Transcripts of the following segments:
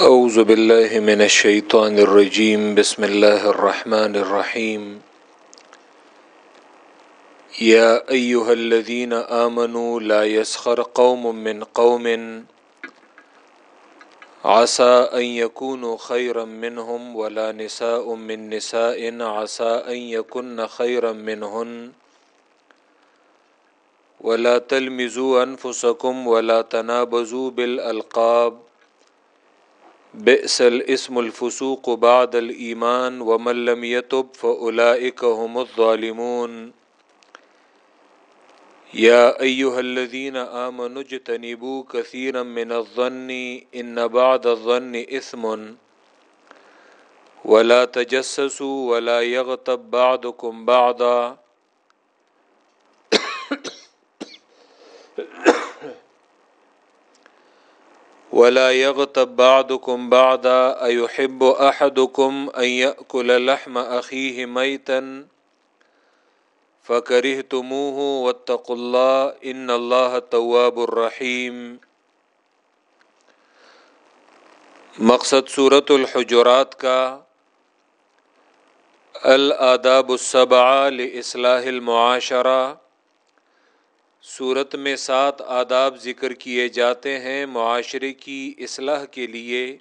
اعوذ باللہ من الشیطان الرجیم بسم اللہ الرحمن الرحیم یا ایہا الذین آمنوا لا يسخر قوم من قوم. عسى ان يكونوا خيرا منهم ولا نساء من نساء. عسى ان يكن خيرا منهن. ولا تلمزوا انفسكم ولا تنابزوا بالالقاب بئس الاسم الفسوق بعد الایمان ومن لم يتب فاولئك هم الظالمون۔ يا ايها الذين امنوا اجتنبوا كثيرا من الظن ان بعد الظن اثم ولا تجسسوا ولا يغتب بعضكم بعضا۔ ولا يغتب بعضكم بعضا ايحب احدكم ان ياكل لحم اخيه ميتا فكرهتموه واتقوا الله ان الله تواب الرحيم مقصد سورة الحجرات کا الاداب السبعہ لاصلاح المعاشرہ صورت میں سات آداب ذکر کیے جاتے ہیں معاشرے کی اصلاح کے لیے۔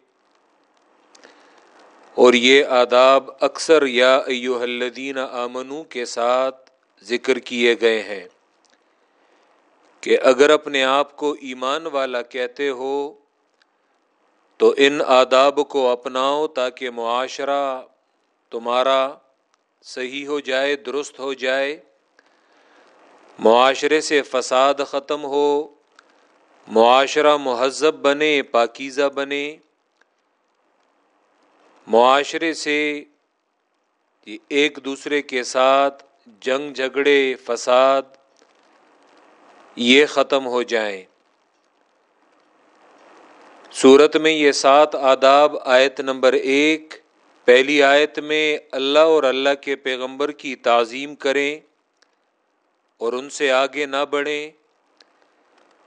اور یہ آداب اکثر یا ایو الدین آمنو کے ساتھ ذکر کیے گئے ہیں کہ اگر اپنے آپ کو ایمان والا کہتے ہو تو ان آداب کو اپناؤ تاکہ معاشرہ تمہارا صحیح ہو جائے، درست ہو جائے۔ معاشرے سے فساد ختم ہو، معاشرہ مہذب بنے، پاکیزہ بنے۔ معاشرے سے ایک دوسرے کے ساتھ جنگ جھگڑے، فساد، یہ ختم ہو جائیں۔ صورت میں یہ سات آداب، آیت نمبر ایک، پہلی آیت میں اللہ اور اللہ کے پیغمبر کی تعظیم کریں۔ اور ان سے آگے نہ بڑھیں۔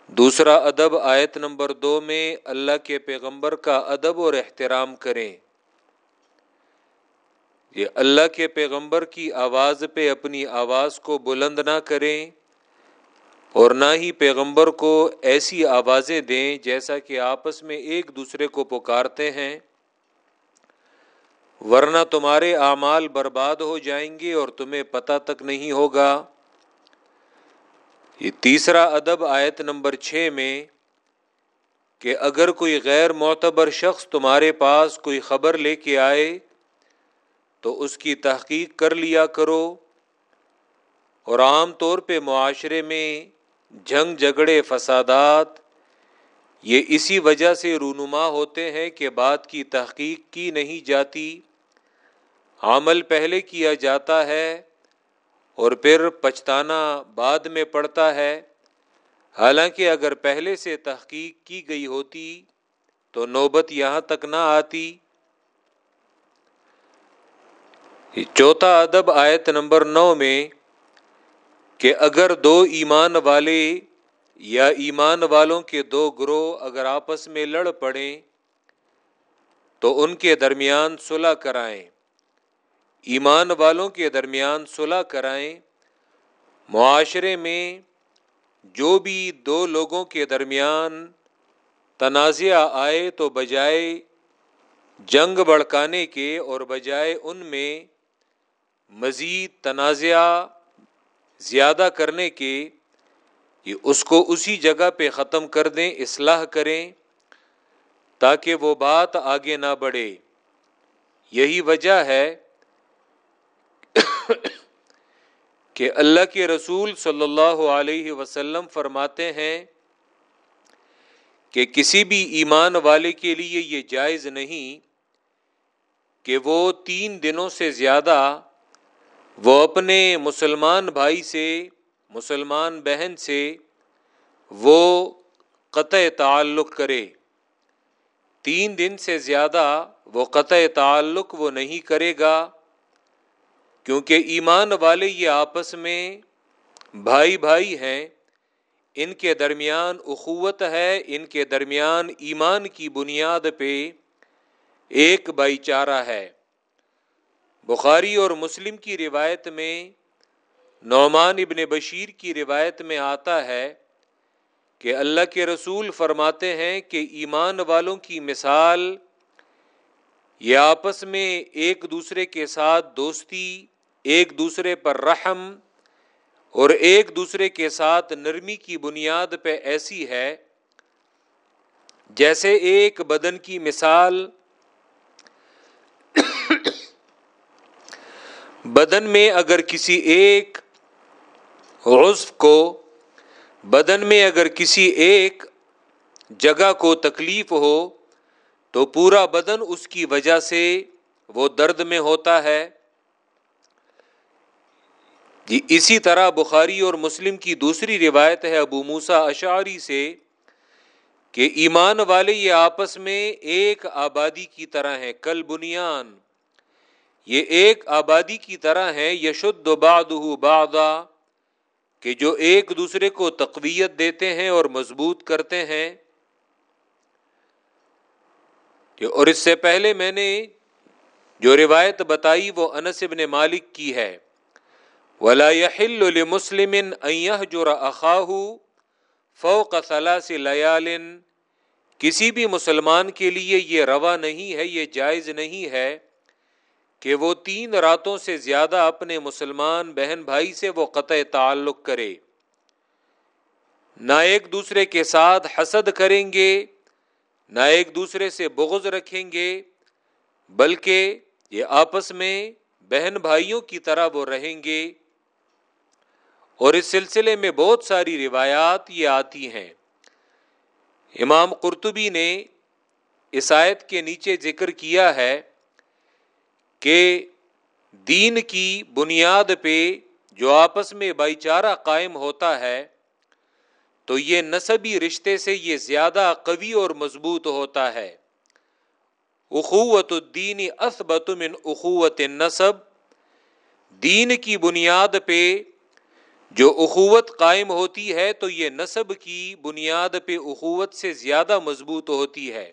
دوسرا ادب آیت نمبر دو میں اللہ کے پیغمبر کا ادب اور احترام کریں۔ یہ اللہ کے پیغمبر کی آواز پہ اپنی آواز کو بلند نہ کریں اور نہ ہی پیغمبر کو ایسی آوازیں دیں جیسا کہ آپس میں ایک دوسرے کو پکارتے ہیں۔ ورنہ تمہارے اعمال برباد ہو جائیں گے اور تمہیں پتہ تک نہیں ہوگا۔ یہ تیسرا ادب آیت نمبر چھ میں کہ اگر کوئی غیر معتبر شخص تمہارے پاس کوئی خبر لے کے آئے تو اس کی تحقیق کر لیا کرو اور عام طور پہ معاشرے میں جنگ، جھگڑے، فسادات یہ اسی وجہ سے رونما ہوتے ہیں کہ بات کی تحقیق کی نہیں جاتی، عمل پہلے کیا جاتا ہے اور پھر پچھتانا بعد میں پڑتا ہے، حالانکہ اگر پہلے سے تحقیق کی گئی ہوتی تو نوبت یہاں تک نہ آتی۔ چوتھا ادب آیت نمبر نو میں، کہ اگر دو ایمان والے یا ایمان والوں کے دو گروہ اگر آپس میں لڑ پڑیں تو ان کے درمیان صلح کرائیں۔ ایمان والوں کے درمیان صلح کرائیں، معاشرے میں جو بھی دو لوگوں کے درمیان تنازعہ آئے تو بجائے جنگ بڑکانے کے اور بجائے ان میں مزید تنازعہ زیادہ کرنے کے، یہ اس کو اسی جگہ پہ ختم کر دیں، اصلاح کریں تاکہ وہ بات آگے نہ بڑھے۔ یہی وجہ ہے کہ اللہ کے رسول صلی اللہ علیہ وسلم فرماتے ہیں کہ کسی بھی ایمان والے کے لیے یہ جائز نہیں کہ وہ تین دنوں سے زیادہ وہ اپنے مسلمان بھائی سے، مسلمان بہن سے وہ قطع تعلق کرے۔ تین دن سے زیادہ وہ قطع تعلق وہ نہیں کرے گا۔ کیونکہ ایمان والے یہ آپس میں بھائی بھائی ہیں، ان کے درمیان اخوت ہے، ان کے درمیان ایمان کی بنیاد پہ ایک بھائی چارہ ہے۔ بخاری اور مسلم کی روایت میں نعمان ابن بشیر کی روایت میں آتا ہے کہ اللہ کے رسول فرماتے ہیں کہ ایمان والوں کی مثال یہ آپس میں ایک دوسرے کے ساتھ دوستی ایک دوسرے پر رحم اور ایک دوسرے کے ساتھ نرمی کی بنیاد پہ ایسی ہے، جیسے ایک بدن کی مثال، بدن میں اگر کسی ایک عزف کو، بدن میں اگر کسی ایک جگہ کو تکلیف ہو، تو پورا بدن اس کی وجہ سے وہ درد میں ہوتا ہے۔ جی اسی طرح بخاری اور مسلم کی دوسری روایت ہے ابو موسا اشعری سے کہ ایمان والے یہ آپس میں ایک آبادی کی طرح ہے کل بنیان۔ یہ ایک آبادی کی طرح ہے یشد باد بادا کہ جو ایک دوسرے کو تقویت دیتے ہیں اور مضبوط کرتے ہیں۔ جی، اور اس سے پہلے میں نے جو روایت بتائی وہ انس ابن مالک کی ہے۔ ولا مسلم جو اخاہ فوق ثلاث لیال. کسی بھی مسلمان کے لیے یہ روا نہیں ہے، یہ جائز نہیں ہے کہ وہ تین راتوں سے زیادہ اپنے مسلمان بہن بھائی سے وہ قطع تعلق کرے۔ نہ ایک دوسرے کے ساتھ حسد کریں گے، نہ ایک دوسرے سے بغض رکھیں گے، بلکہ یہ آپس میں بہن بھائیوں کی طرح وہ رہیں گے۔ اور اس سلسلے میں بہت ساری روایات یہ آتی ہیں۔ امام قرطبی نے عیسائیت کے نیچے ذکر کیا ہے کہ دین کی بنیاد پہ جو آپس میں بھائی چارہ قائم ہوتا ہے، تو یہ نصبی رشتے سے یہ زیادہ قوی اور مضبوط ہوتا ہے۔ اخوت الدین اثبت من اخوت نصب دین کی بنیاد پہ جو اخوت قائم ہوتی ہے تو یہ نصب کی بنیاد پہ اخوت سے زیادہ مضبوط ہوتی ہے۔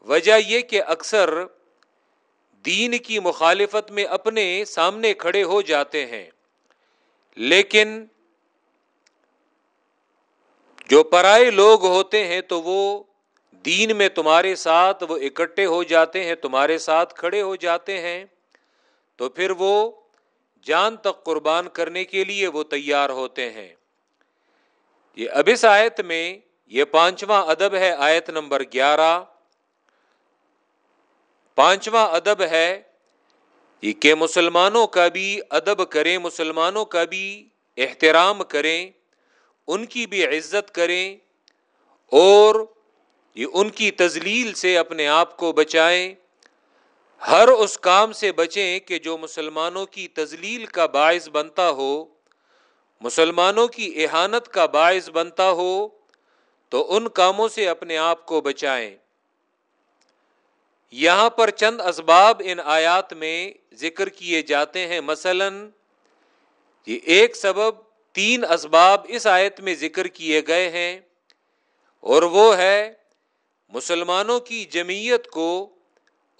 وجہ یہ کہ اکثر دین کی مخالفت میں اپنے سامنے کھڑے ہو جاتے ہیں۔ لیکن جو پرائے لوگ ہوتے ہیں تو وہ دین میں تمہارے ساتھ وہ اکٹھے ہو جاتے ہیں، تمہارے ساتھ کھڑے ہو جاتے ہیں۔ تو پھر وہ جان تک قربان کرنے کے لیے وہ تیار ہوتے ہیں۔ یہ اب اس آیت میں یہ پانچواں ادب ہے آیت نمبر گیارہ۔ پانچواں ادب ہے یہ کہ مسلمانوں کا بھی ادب کریں، مسلمانوں کا بھی احترام کریں، ان کی بھی عزت کریں اور یہ ان کی تزلیل سے اپنے آپ کو بچائیں۔ ہر اس کام سے بچیں کہ جو مسلمانوں کی تزلیل کا باعث بنتا ہو، مسلمانوں کی احانت کا باعث بنتا ہو، تو ان کاموں سے اپنے آپ کو بچائیں۔ یہاں پر چند اسباب ان آیات میں ذکر کیے جاتے ہیں۔ مثلا، یہ ایک سبب تین اسباب اس آیت میں ذکر کیے گئے ہیں اور وہ ہے مسلمانوں کی جمعیت کو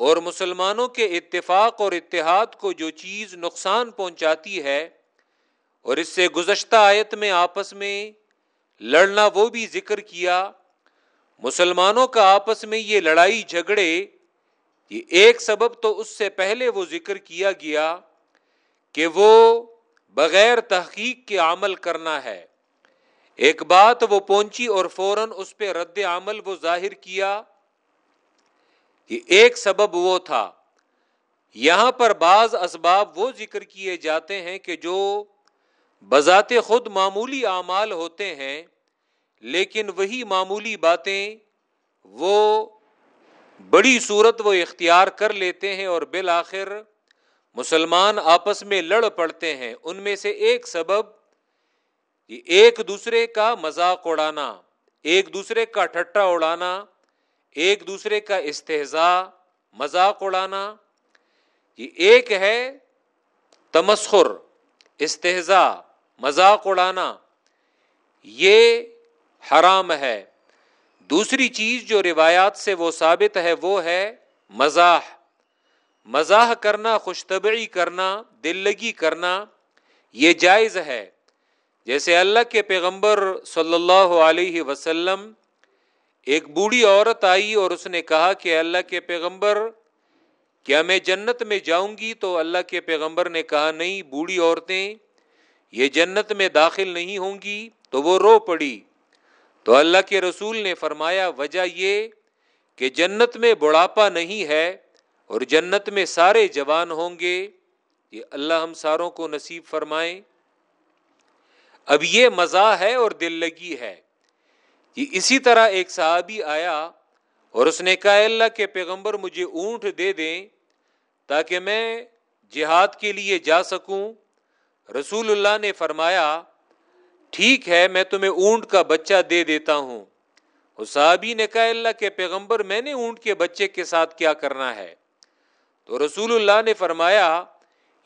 اور مسلمانوں کے اتفاق اور اتحاد کو جو چیز نقصان پہنچاتی ہے، اور اس سے گزشتہ آیت میں آپس میں لڑنا وہ بھی ذکر کیا، مسلمانوں کا آپس میں یہ لڑائی جھگڑے، یہ ایک سبب تو اس سے پہلے وہ ذکر کیا گیا کہ وہ بغیر تحقیق کے عمل کرنا ہے۔ ایک بات وہ پہنچی اور فوراً اس پہ رد عمل وہ ظاہر کیا۔ یہ ایک سبب وہ تھا۔ یہاں پر بعض اسباب وہ ذکر کیے جاتے ہیں کہ جو بذات خود معمولی اعمال ہوتے ہیں، لیکن وہی معمولی باتیں وہ بڑی صورت وہ اختیار کر لیتے ہیں اور بالآخر مسلمان آپس میں لڑ پڑتے ہیں۔ ان میں سے ایک سبب ایک دوسرے کا مذاق اڑانا، ایک دوسرے کا ٹھٹا اڑانا ایک دوسرے کا استحضا مذاق اڑانا، یہ ایک ہے تمسخر استحضا مذاق اڑانا، یہ حرام ہے۔ دوسری چیز جو روایات سے وہ ثابت ہے وہ ہے مزاح۔ مزاح کرنا خوش طبعی کرنا دل لگی کرنا، یہ جائز ہے۔ جیسے اللہ کے پیغمبر صلی اللہ علیہ وسلم ایک بوڑھی عورت آئی اور اس نے کہا کہ اللہ کے پیغمبر، کیا میں جنت میں جاؤں گی؟ تو اللہ کے پیغمبر نے کہا، نہیں بوڑھی عورتیں، یہ جنت میں داخل نہیں ہوں گی۔ تو وہ رو پڑی۔ تو اللہ کے رسول نے فرمایا، وجہ یہ کہ جنت میں بڑھاپا نہیں ہے اور جنت میں سارے جوان ہوں گے۔ یہ اللہ ہم ساروں کو نصیب فرمائیں اب یہ مزہ ہے اور دل لگی ہے۔ اسی طرح ایک صحابی آیا اور اس نے کہا اللہ کے پیغمبر، مجھے اونٹ دے دیں تاکہ میں جہاد کے لیے جا سکوں۔ رسول اللہ نے فرمایا، ٹھیک ہے، میں تمہیں اونٹ کا بچہ دے دیتا ہوں۔ اس صحابی نے کہا اللہ کے پیغمبر، میں نے اونٹ کے بچے کے ساتھ کیا کرنا ہے؟ تو رسول اللہ نے فرمایا،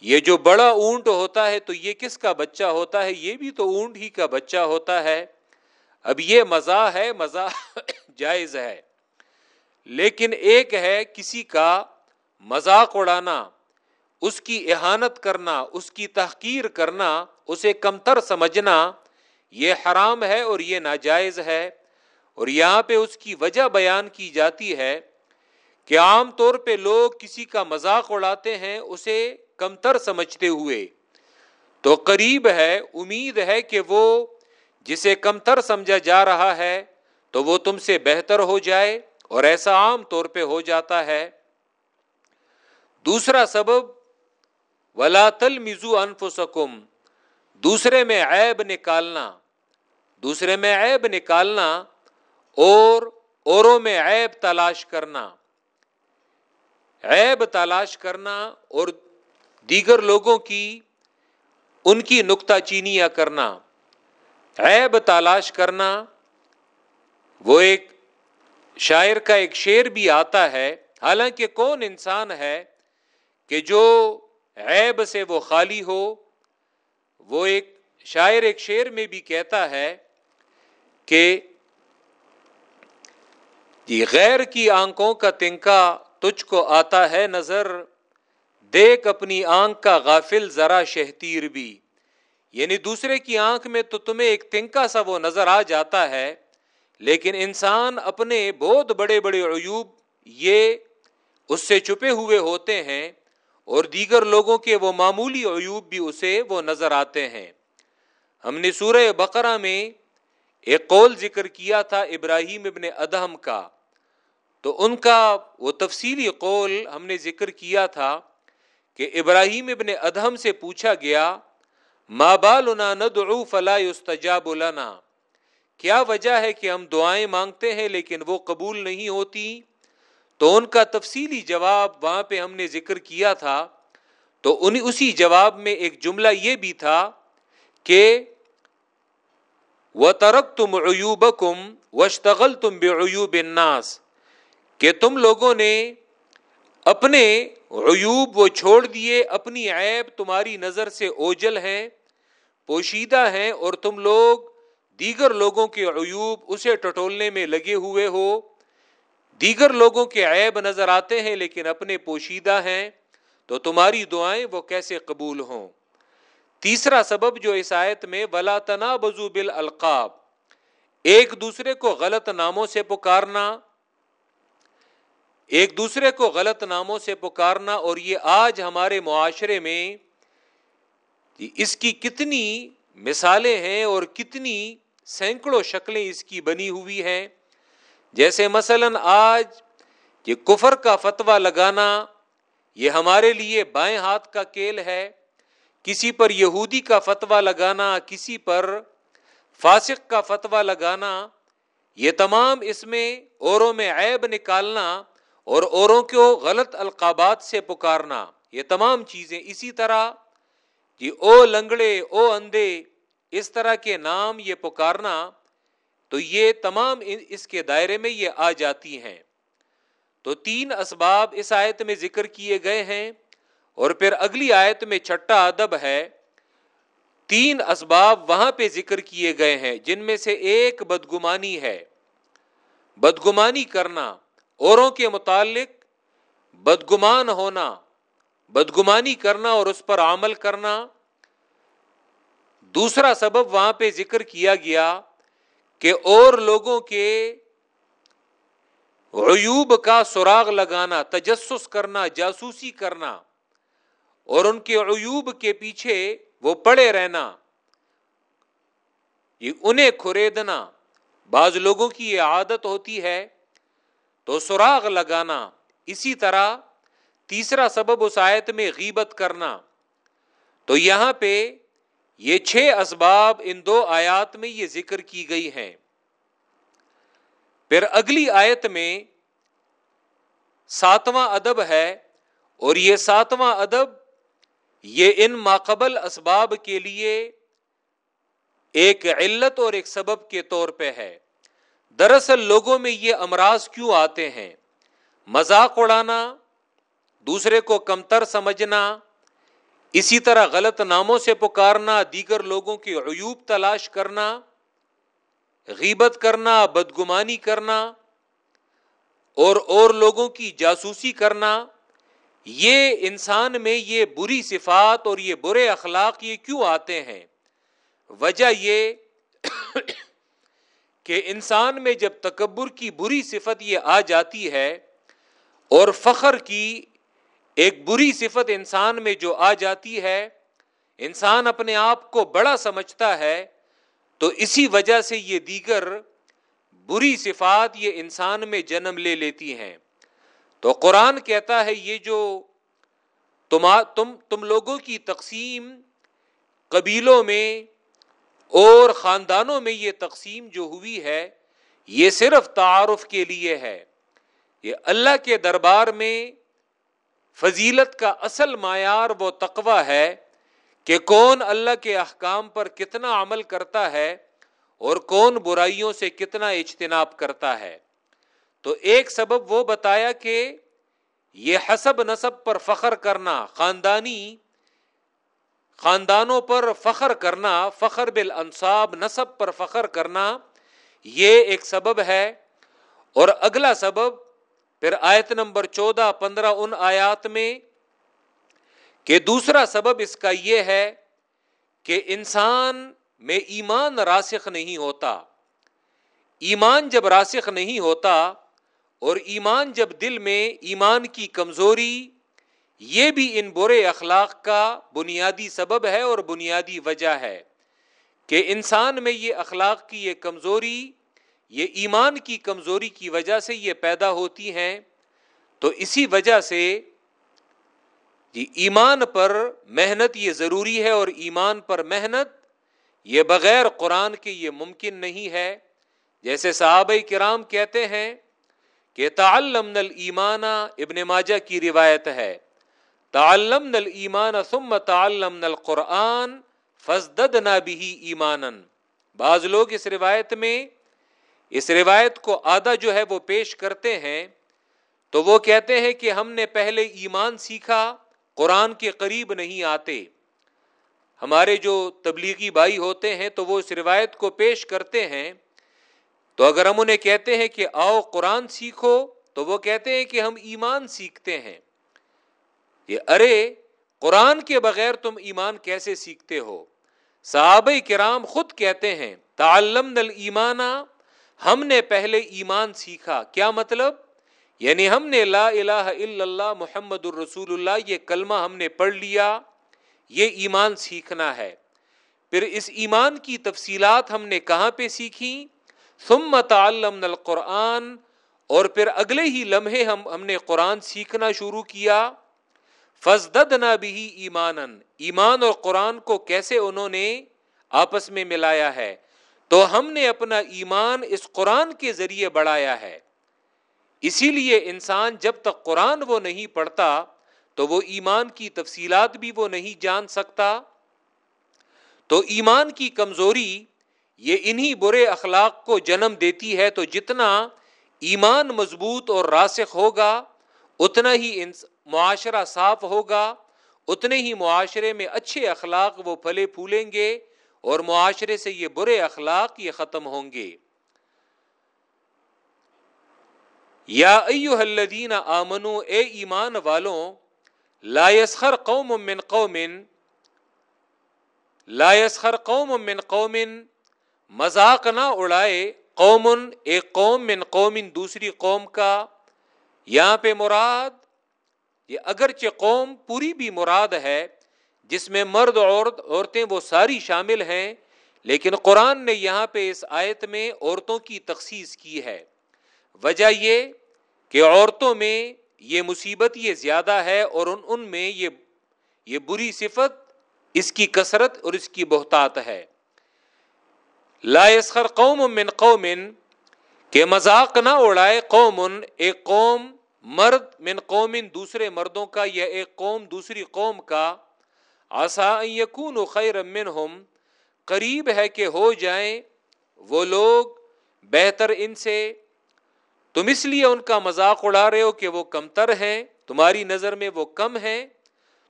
یہ جو بڑا اونٹ ہوتا ہے تو یہ کس کا بچہ ہوتا ہے؟ یہ بھی تو اونٹ ہی کا بچہ ہوتا ہے۔ اب یہ مزہ ہے، مزہ جائز ہے۔ لیکن ایک ہے کسی کا مذاق اڑانا، اس کی احانت کرنا، اس کی تحقیر کرنا، اسے کمتر سمجھنا، یہ حرام ہے اور یہ ناجائز ہے۔ اور یہاں پہ اس کی وجہ بیان کی جاتی ہے کہ عام طور پہ لوگ کسی کا مذاق اڑاتے ہیں، اسے کمتر سمجھتے ہوئے۔ تو قریب ہے، امید ہے کہ وہ جسے کمتر سمجھا جا رہا ہے، تو وہ تم سے بہتر ہو جائے اور ایسا عام طور پہ ہو جاتا ہے۔ دوسرا سبب، ولا تل مزو انفسکم دوسرے میں عیب نکالنا۔ دوسرے میں عیب نکالنا اور اوروں میں عیب تلاش کرنا۔ عیب تلاش کرنا اور دیگر لوگوں کی ان کی نکتہ چینیاں کرنا۔ عیب تلاش کرنا وہ ایک شاعر کا ایک شعر بھی آتا ہے۔ حالانکہ کون انسان ہے کہ جو عیب سے وہ خالی ہو، وہ ایک شاعر ایک شعر میں بھی کہتا ہے کہ یہ غیر کی آنکھوں کا تنکا تجھ کو آتا ہے نظر، دیکھ اپنی آنکھ کا غافل ذرا شہتیر بھی۔ یعنی دوسرے کی آنکھ میں تو تمہیں ایک تنکا سا وہ نظر آ جاتا ہے، لیکن انسان اپنے بہت بڑے بڑے عیوب یہ اس سے چھپے ہوئے ہوتے ہیں اور دیگر لوگوں کے وہ معمولی عیوب بھی اسے وہ نظر آتے ہیں۔ ہم نے سورہ بقرہ میں ایک قول ذکر کیا تھا ابراہیم ابن ادہم کا۔ تو ان کا وہ تفصیلی قول ہم نے ذکر کیا تھا کہ ابراہیم ابن ادہم سے پوچھا گیا ماں بالنا ندعو فلا يستجاب لنا۔ کیا وجہ ہے کہ ہم دعائیں مانگتے ہیں لیکن وہ قبول نہیں ہوتی؟ تو ان کا تفصیلی جواب وہاں پہ ہم نے ذکر کیا تھا۔ تو ان اسی جواب میں ایک جملہ یہ بھی تھا کہ وہ ترک تم عیوب کم وشتغل تم بے عیوب کہ تم لوگوں نے اپنے عیوب وہ چھوڑ دیے، اپنی عیب تمہاری نظر سے اوجل ہیں پوشیدہ ہیں اور تم لوگ دیگر لوگوں کے عیوب اسے ٹٹولنے میں لگے ہوئے ہو۔ دیگر لوگوں کے عیب نظر آتے ہیں لیکن اپنے پوشیدہ ہیں، تو تمہاری دعائیں وہ کیسے قبول ہوں؟ تیسرا سبب جو اس آیت میں، ولا تنا بزو بل القاب ایک دوسرے کو غلط ناموں سے پکارنا۔ ایک دوسرے کو غلط ناموں سے پکارنا اور یہ آج ہمارے معاشرے میں اس کی کتنی مثالیں ہیں اور کتنی سینکڑوں شکلیں اس کی بنی ہوئی ہیں۔ جیسے مثلا آج یہ کفر کا فتویٰ لگانا یہ ہمارے لیے بائیں ہاتھ کا کیل ہے۔ کسی پر یہودی کا فتویٰ لگانا، کسی پر فاسق کا فتویٰ لگانا، یہ تمام اس میں اوروں میں عیب نکالنا اور اوروں کو غلط القابات سے پکارنا، یہ تمام چیزیں اسی طرح۔ جی او لنگڑے، او اندھے، اس طرح کے نام یہ پکارنا، تو یہ تمام اس کے دائرے میں یہ آ جاتی ہیں۔ تو تین اسباب اس آیت میں ذکر کیے گئے ہیں، اور پھر اگلی آیت میں چھٹا ادب ہے۔ تین اسباب وہاں پہ ذکر کیے گئے ہیں، جن میں سے ایک بدگمانی ہے۔ بدگمانی کرنا اوروں کے متعلق بدگمان ہونا، بدگمانی کرنا اور اس پر عمل کرنا۔ دوسرا سبب وہاں پہ ذکر کیا گیا کہ اور لوگوں کے عیوب کا سراغ لگانا، تجسس کرنا، جاسوسی کرنا۔ اور ان کے عیوب کے پیچھے وہ پڑے رہنا۔ یہ انہیں کھریدنا۔ بعض لوگوں کی یہ عادت ہوتی ہے تو سراغ لگانا، اسی طرح تیسرا سبب اس آیت میں غیبت کرنا۔ تو یہاں پہ یہ چھ اسباب ان دو آیات میں یہ ذکر کی گئی ہیں۔ پھر اگلی آیت میں ساتواں ادب ہے اور یہ ساتواں ادب یہ ان ماقبل اسباب کے لیے ایک علت اور ایک سبب کے طور پہ ہے۔ دراصل لوگوں میں یہ امراض کیوں آتے ہیں؟ مذاق اڑانا، دوسرے کو کمتر سمجھنا، اسی طرح غلط ناموں سے پکارنا، دیگر لوگوں کی عیوب تلاش کرنا، غیبت کرنا، بدگمانی کرنا، اور اور لوگوں کی جاسوسی کرنا، یہ انسان میں یہ بری صفات اور یہ برے اخلاق یہ کیوں آتے ہیں؟ وجہ یہ کہ انسان میں جب تکبر کی بری صفت یہ آ جاتی ہے اور فخر کی ایک بری صفت انسان میں جو آ جاتی ہے، انسان اپنے آپ کو بڑا سمجھتا ہے، تو اسی وجہ سے یہ دیگر بری صفات یہ انسان میں جنم لے لیتی ہیں۔ تو قرآن کہتا ہے، یہ جو تم تم تم لوگوں کی تقسیم قبیلوں میں اور خاندانوں میں یہ تقسیم جو ہوئی ہے، یہ صرف تعارف کے لیے ہے۔ یہ اللہ کے دربار میں فضیلت کا اصل معیار وہ تقوی ہے کہ کون اللہ کے احکام پر کتنا عمل کرتا ہے اور کون برائیوں سے کتنا اجتناب کرتا ہے۔ تو ایک سبب وہ بتایا کہ یہ حسب نصب پر فخر کرنا، خاندانی خاندانوں پر فخر کرنا، فخر بالانصاب نصب پر فخر کرنا، یہ ایک سبب ہے۔ اور اگلا سبب، پھر آیت نمبر چودہ، پندرہ ان آیات میں، کہ دوسرا سبب اس کا یہ ہے کہ انسان میں ایمان راسخ نہیں ہوتا۔ ایمان جب راسخ نہیں ہوتا اور ایمان جب دل میں ایمان کی کمزوری یہ بھی ان برے اخلاق کا بنیادی سبب ہے اور بنیادی وجہ ہے کہ انسان میں یہ اخلاق کی یہ کمزوری، یہ ایمان کی کمزوری کی وجہ سے یہ پیدا ہوتی ہیں۔ تو اسی وجہ سے جی ایمان پر محنت یہ ضروری ہے اور ایمان پر محنت یہ بغیر قرآن کے یہ ممکن نہیں ہے۔ جیسے صحابہ کرام کہتے ہیں کہ تعلم نل ایمانہ ابن ماجہ کی روایت ہے۔ تعلم نل ایمان ثم تعلم نل قرآن فضد نہ بھی ایمان بعض لوگ اس روایت میں اس روایت کو آدھا جو ہے وہ پیش کرتے ہیں تو وہ کہتے ہیں کہ ہم نے پہلے ایمان سیکھا، قرآن کے قریب نہیں آتے۔ ہمارے جو تبلیغی بھائی ہوتے ہیں تو وہ اس روایت کو پیش کرتے ہیں۔ تو اگر ہم انہیں کہتے ہیں کہ آؤ قرآن سیکھو، تو وہ کہتے ہیں کہ ہم ایمان سیکھتے ہیں۔ یہ ارے، قرآن کے بغیر تم ایمان کیسے سیکھتے ہو؟ صحابہ کرام خود کہتے ہیں تعلم نل ایمانا ہم نے پہلے ایمان سیکھا. کیا مطلب؟ یعنی ہم نے لا الہ الا اللہ، محمد الرسول اللہ، یہ کلمہ ہم نے پڑھ لیا، یہ ایمان سیکھنا ہے۔ پھر اس ایمان کی تفصیلات ہم نے کہاں پہ سیکھی؟ ثم تعلمنا القرآن، اور پھر اگلے ہی لمحے ہم ہم نے قرآن سیکھنا شروع کیا۔ فضد نہ بھی ایمان ایمان اور قرآن کو کیسے انہوں نے آپس میں ملایا ہے؟ تو ہم نے اپنا ایمان اس قرآن کے ذریعے بڑھایا ہے۔ اسی لیے انسان جب تک قرآن وہ نہیں پڑھتا، تو وہ ایمان کی تفصیلات بھی وہ نہیں جان سکتا۔ تو ایمان کی کمزوری یہ انہی برے اخلاق کو جنم دیتی ہے، تو جتنا ایمان مضبوط اور راسخ ہوگا اتنا ہی معاشرہ صاف ہوگا، اتنے ہی معاشرے میں اچھے اخلاق وہ پھلے پھولیں گے اور معاشرے سے یہ برے اخلاق یہ ختم ہوں گے۔ یا ایو الذین آمنو، اے ایمان والوں، لا يسخر قوم من قوم، لا يسخر قوم من قوم، مذاق نہ اڑائے قوم، ایک قوم من قوم، دوسری قوم کا یہاں پہ مراد، یہ اگرچہ قوم پوری بھی مراد ہے، جس میں مرد عورت، عورتیں وہ ساری شامل ہیں، لیکن قرآن نے یہاں پہ اس آیت میں عورتوں کی تخصیص کی ہے۔ وجہ یہ کہ عورتوں میں یہ مصیبت یہ زیادہ ہے اور ان ان میں یہ یہ بری صفت اس کی کثرت اور اس کی بہتات ہے۔ لا يسخر قوم من قوم کہ مذاق نہ اڑائے قوم ایک قوم مرد من قوم دوسرے مردوں کا یا ایک قوم دوسری قوم کا آسا یقون خیر منہم، قریب ہے کہ ہو جائیں وہ لوگ بہتر ان سے۔ تم اس لیے ان کا مذاق اڑا رہے ہو کہ وہ کمتر ہیں، تمہاری نظر میں وہ کم ہیں،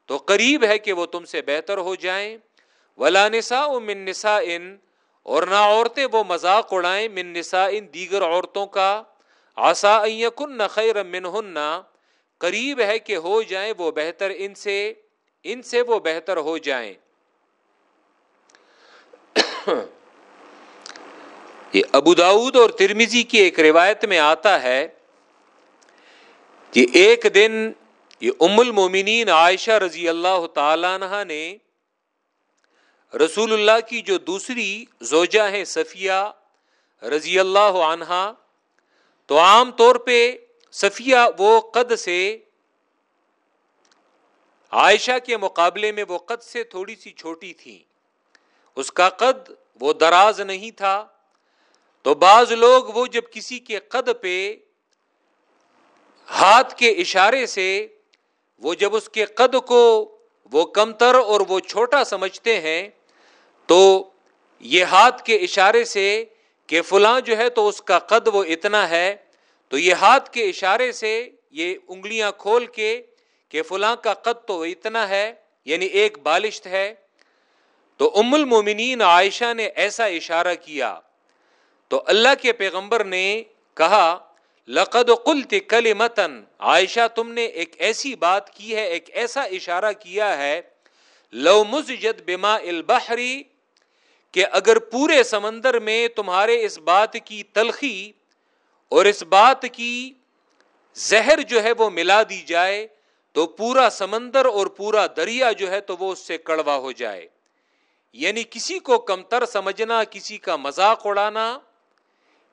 تو قریب ہے کہ وہ تم سے بہتر ہو جائیں۔ ولا نسا من نسا ان اور نہ عورتیں وہ مذاق اڑائیں من نسا ان دیگر عورتوں کا۔ آسا کن نہ خیر من قریب ہے کہ ہو جائیں وہ بہتر ان سے ان سے وہ بہتر ہو جائیں۔ یہ ابو داود اور ترمیزی کی ایک روایت میں آتا ہے کہ ایک دن یہ ام المومنین عائشہ رضی اللہ تعالی عنہ نے رسول اللہ کی جو دوسری زوجہ ہیں صفیہ رضی اللہ عنہ تو عام طور پہ صفیہ وہ قد سے، عائشہ کے مقابلے میں وہ قد سے تھوڑی سی چھوٹی تھی۔ اس کا قد وہ دراز نہیں تھا۔ تو بعض لوگ وہ جب کسی کے قد پہ ہاتھ کے اشارے سے وہ جب اس کے قد کو وہ کمتر اور وہ چھوٹا سمجھتے ہیں تو یہ ہاتھ کے اشارے سے کہ فلاں جو ہے تو اس کا قد وہ اتنا ہے، تو یہ ہاتھ کے اشارے سے یہ انگلیاں کھول کے کہ فلاں کا قد تو اتنا ہے یعنی ایک بالشت ہے۔ تو ام المومنین عائشہ نے ایسا اشارہ کیا۔ تو اللہ کے پیغمبر نے کہا، لقد قلت کلمتن عائشہ تم نے ایک ایسی بات کی ہے، ایک ایسا اشارہ کیا ہے، لو مزجد بما البحری کہ اگر پورے سمندر میں تمہارے اس بات کی تلخی اور اس بات کی زہر جو ہے وہ ملا دی جائے، تو پورا سمندر اور پورا دریا جو ہے تو وہ اس سے کڑوا ہو جائے۔ یعنی کسی کو کمتر سمجھنا، کسی کا مذاق اڑانا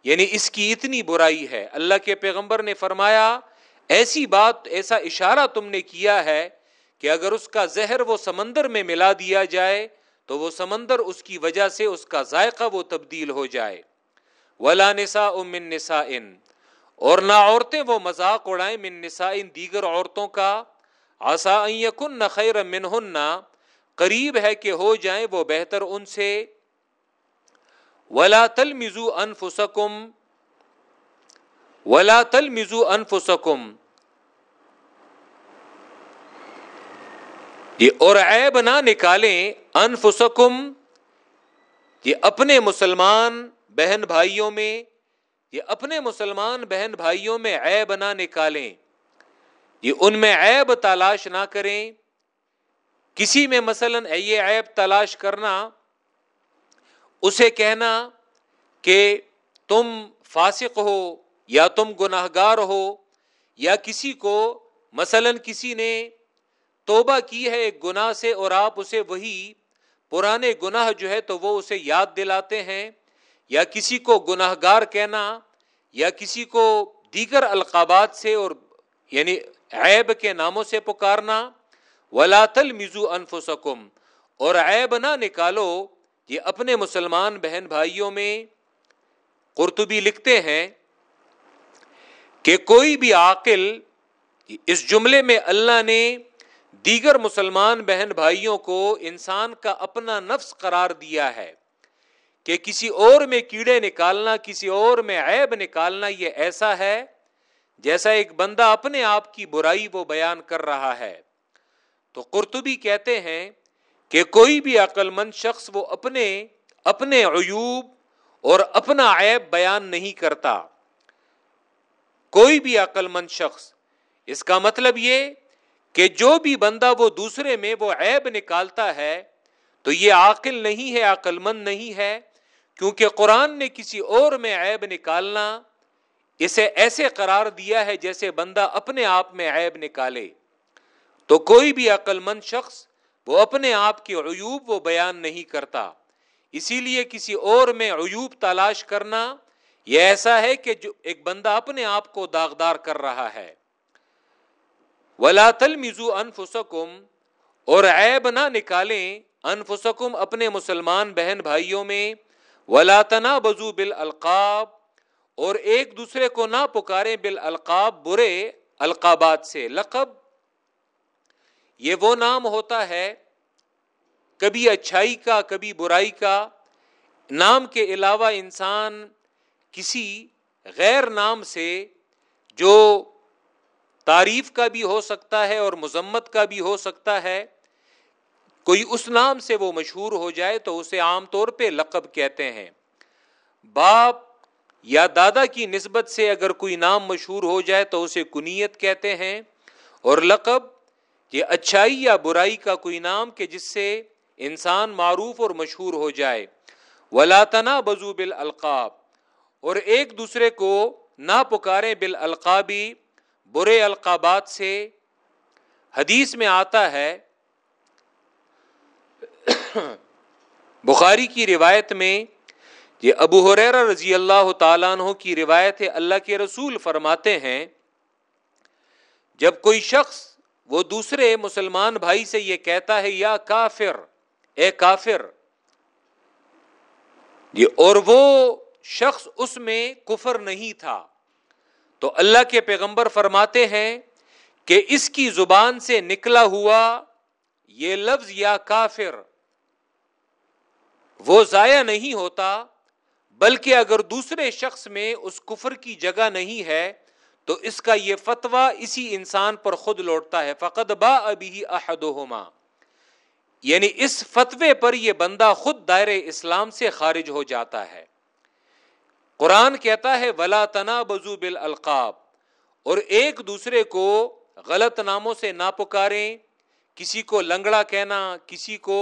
یعنی اس کی اتنی برائی ہے۔ اللہ کے پیغمبر نے فرمایا، ایسی بات، ایسا اشارہ تم نے کیا ہے کہ اگر اس کا زہر وہ سمندر میں ملا دیا جائے تو وہ سمندر اس کی وجہ سے اس کا ذائقہ وہ تبدیل ہو جائے۔ ولا نسا من نسا ان اور نہ عورتیں وہ مذاق اڑائیں من نسا ان دیگر عورتوں کا۔ آسا کن نہ خیر منہن قریب ہے کہ ہو جائیں وہ بہتر ان سے۔ ولا تل مزو انفسکم ولا تل مزو انفسکم یہ اور عیب نہ نکالیں انفسکم یہ اپنے مسلمان بہن بھائیوں میں یہ اپنے مسلمان بہن بھائیوں میں عیب نہ نکالیں یہ ان میں عیب تلاش نہ کریں۔ کسی میں مثلا یہ عیب تلاش کرنا، اسے کہنا کہ تم فاسق ہو یا تم گناہ گار ہو یا کسی کو، مثلا کسی نے توبہ کی ہے ایک گناہ سے اور آپ اسے وہی پرانے گناہ جو ہے تو وہ اسے یاد دلاتے ہیں، یا کسی کو گناہ گار کہنا، یا کسی کو دیگر القابات سے اور یعنی عیب کے ناموں سے پکارنا، ولا تل مزو انفسکم اور عیب نہ نکالو، یہ اپنے مسلمان بہن بھائیوں میں قرطبی لکھتے ہیں کہ کوئی بھی عاقل اس جملے میں اللہ نے دیگر مسلمان بہن بھائیوں کو انسان کا اپنا نفس قرار دیا ہے کہ کسی اور میں کیڑے نکالنا، کسی اور میں عیب نکالنا، یہ ایسا ہے جیسا ایک بندہ اپنے آپ کی برائی وہ بیان کر رہا ہے۔ تو قرطبی کہتے ہیں کہ کوئی بھی عقل مند شخص وہ اپنے اپنے عیوب اور اپنا عیب بیان نہیں کرتا۔ کوئی بھی عقل مند شخص، اس کا مطلب یہ کہ جو بھی بندہ وہ دوسرے میں وہ عیب نکالتا ہے، تو یہ عقل نہیں ہے، عقل مند نہیں ہے، کیونکہ قرآن نے کسی اور میں عیب نکالنا، اسے ایسے قرار دیا ہے جیسے بندہ اپنے آپ میں عیب نکالے۔ تو کوئی بھی عقل مند شخص وہ اپنے آپ کے عیوب وہ بیان نہیں کرتا۔ اسی لیے کسی اور میں عیوب تلاش کرنا، یہ ایسا ہے کہ جو ایک بندہ اپنے آپ کو داغدار کر رہا ہے۔ ولا تل مزو انفسکم اور عیب نہ نکالیں انفسکم اپنے مسلمان بہن بھائیوں میں ولا تنا بزو بال القاب اور ایک دوسرے کو نہ پکارے بال القاب برے القابات سے۔ لقب، یہ وہ نام ہوتا ہے کبھی اچھائی کا، کبھی برائی کا۔ نام کے علاوہ انسان کسی غیر نام سے جو تعریف کا بھی ہو سکتا ہے اور مذمت کا بھی ہو سکتا ہے، کوئی اس نام سے وہ مشہور ہو جائے تو اسے عام طور پہ لقب کہتے ہیں۔ باپ یا دادا کی نسبت سے اگر کوئی نام مشہور ہو جائے تو اسے کنیت کہتے ہیں۔ اور لقب یہ اچھائی یا برائی کا کوئی نام کہ جس سے انسان معروف اور مشہور ہو جائے۔ ولاطنا بزو بال القاب اور ایک دوسرے کو نہ پکارے بال القابی برے القابات سے حدیث میں آتا ہے، بخاری کی روایت میں یہ ابو حریر رضی اللہ تعالیٰ عنہ کی روایت ہے، اللہ کے رسول فرماتے ہیں، جب کوئی شخص وہ دوسرے مسلمان بھائی سے یہ کہتا ہے، یا کافر، اے کافر، یہ اور وہ شخص اس میں کفر نہیں تھا۔ تو اللہ کے پیغمبر فرماتے ہیں کہ اس کی زبان سے نکلا ہوا یہ لفظ یا کافر وہ ضائع نہیں ہوتا، بلکہ اگر دوسرے شخص میں اس کفر کی جگہ نہیں ہے، تو اس کا یہ فتویٰ اسی انسان پر خود لوٹتا ہے۔ فقط با ابھی احدہما یعنی اس فتوے پر یہ بندہ خود دائر اسلام سے خارج ہو جاتا ہے۔ قرآن کہتا ہے، ولا تنا بزو بل القاب اور ایک دوسرے کو غلط ناموں سے نہ پکاریں، کسی کو لنگڑا کہنا، کسی کو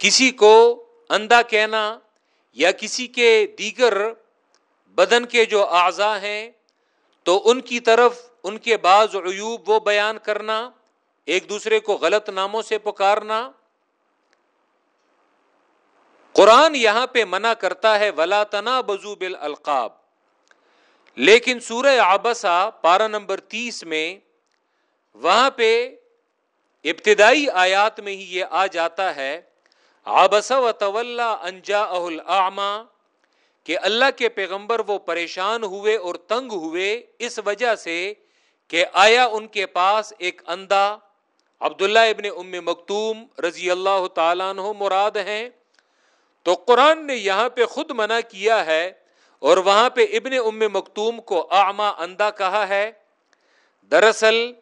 کسی کو اندھا کہنا، یا کسی کے دیگر بدن کے جو اعضا ہیں، تو ان کی طرف، ان کے بعض عیوب وہ بیان کرنا، ایک دوسرے کو غلط ناموں سے پکارنا قرآن یہاں پہ منع کرتا ہے، ولا تنا بزو بل القاب لیکن سورہ آبسا پارا نمبر تیس میں وہاں پہ ابتدائی آیات میں ہی یہ آ جاتا ہے آبس و طول انجا اہل کہ اللہ کے پیغمبر وہ پریشان ہوئے اور تنگ ہوئے اس وجہ سے کہ آیا ان کے پاس ایک اندھا، عبداللہ ابن ام مکتوم رضی اللہ تعالیٰ عنہ مراد ہیں۔ تو قرآن نے یہاں پہ خود منع کیا ہے اور وہاں پہ ابن ام مکتوم کو آما اندھا کہا ہے، دراصل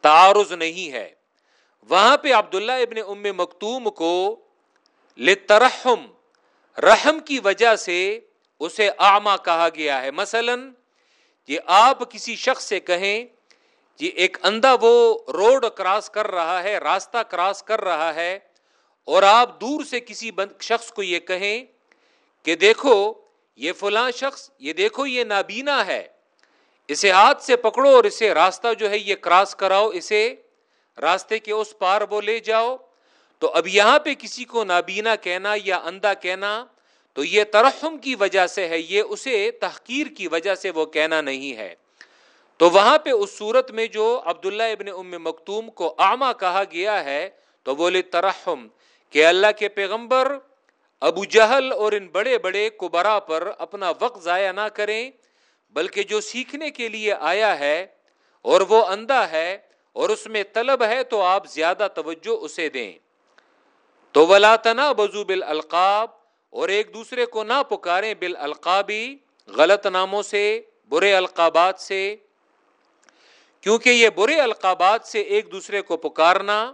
تعارض نہیں ہے۔ وہاں پہ عبداللہ ابن ام مکتوم کو لترحم، رحم کی وجہ سے اسے آما کہا گیا ہے۔ مثلا یہ آپ کسی شخص سے کہیں کہ ایک اندھا وہ روڈ کراس کر رہا ہے، راستہ کراس کر رہا ہے اور آپ دور سے کسی شخص کو یہ کہیں کہ دیکھو، یہ فلاں شخص، یہ دیکھو، یہ نابینا ہے۔ اسے ہاتھ سے پکڑو اور اسے راستہ جو ہے یہ کراس کراؤ، اسے راستے کے اس پار وہ لے جاؤ۔ تو اب یہاں پہ کسی کو نابینا کہنا یا اندھا کہنا تو یہ ترحم کی وجہ سے ہے، یہ اسے تحقیر کی وجہ سے وہ کہنا نہیں ہے۔ تو وہاں پہ اس صورت میں جو عبداللہ ابن ام مکتوم کو آما کہا گیا ہے تو بولے ترحم۔ کہ اللہ کے پیغمبر ابو جہل اور ان بڑے بڑے کبرا پر اپنا وقت ضائع نہ کریں، بلکہ جو سیکھنے کے لیے آیا ہے اور وہ اندھا ہے اور اس میں طلب ہے تو آپ زیادہ توجہ اسے دیں۔ تو ولا تنا بزو بل القاب اور ایک دوسرے کو نہ پکارے بل القابی غلط ناموں سے، برے القابات سے۔ کیونکہ یہ برے القابات سے ایک دوسرے کو پکارنا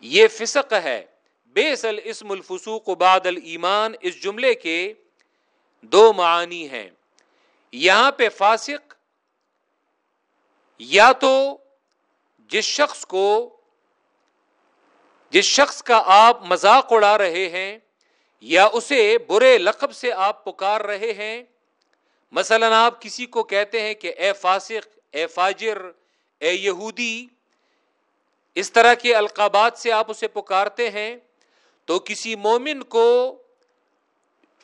یہ فسق ہے۔ بے اصل اسم الفسوق بعد الایمان، اس جملے کے دو معانی ہیں۔ یہاں پہ فاسق یا تو جس شخص کو، جس شخص کا آپ مذاق اڑا رہے ہیں یا اسے برے لقب سے آپ پکار رہے ہیں۔ مثلا آپ کسی کو کہتے ہیں کہ اے فاسق، اے فاجر، اے یہودی اس طرح کے القابات سے آپ اسے پکارتے ہیں تو کسی مومن کو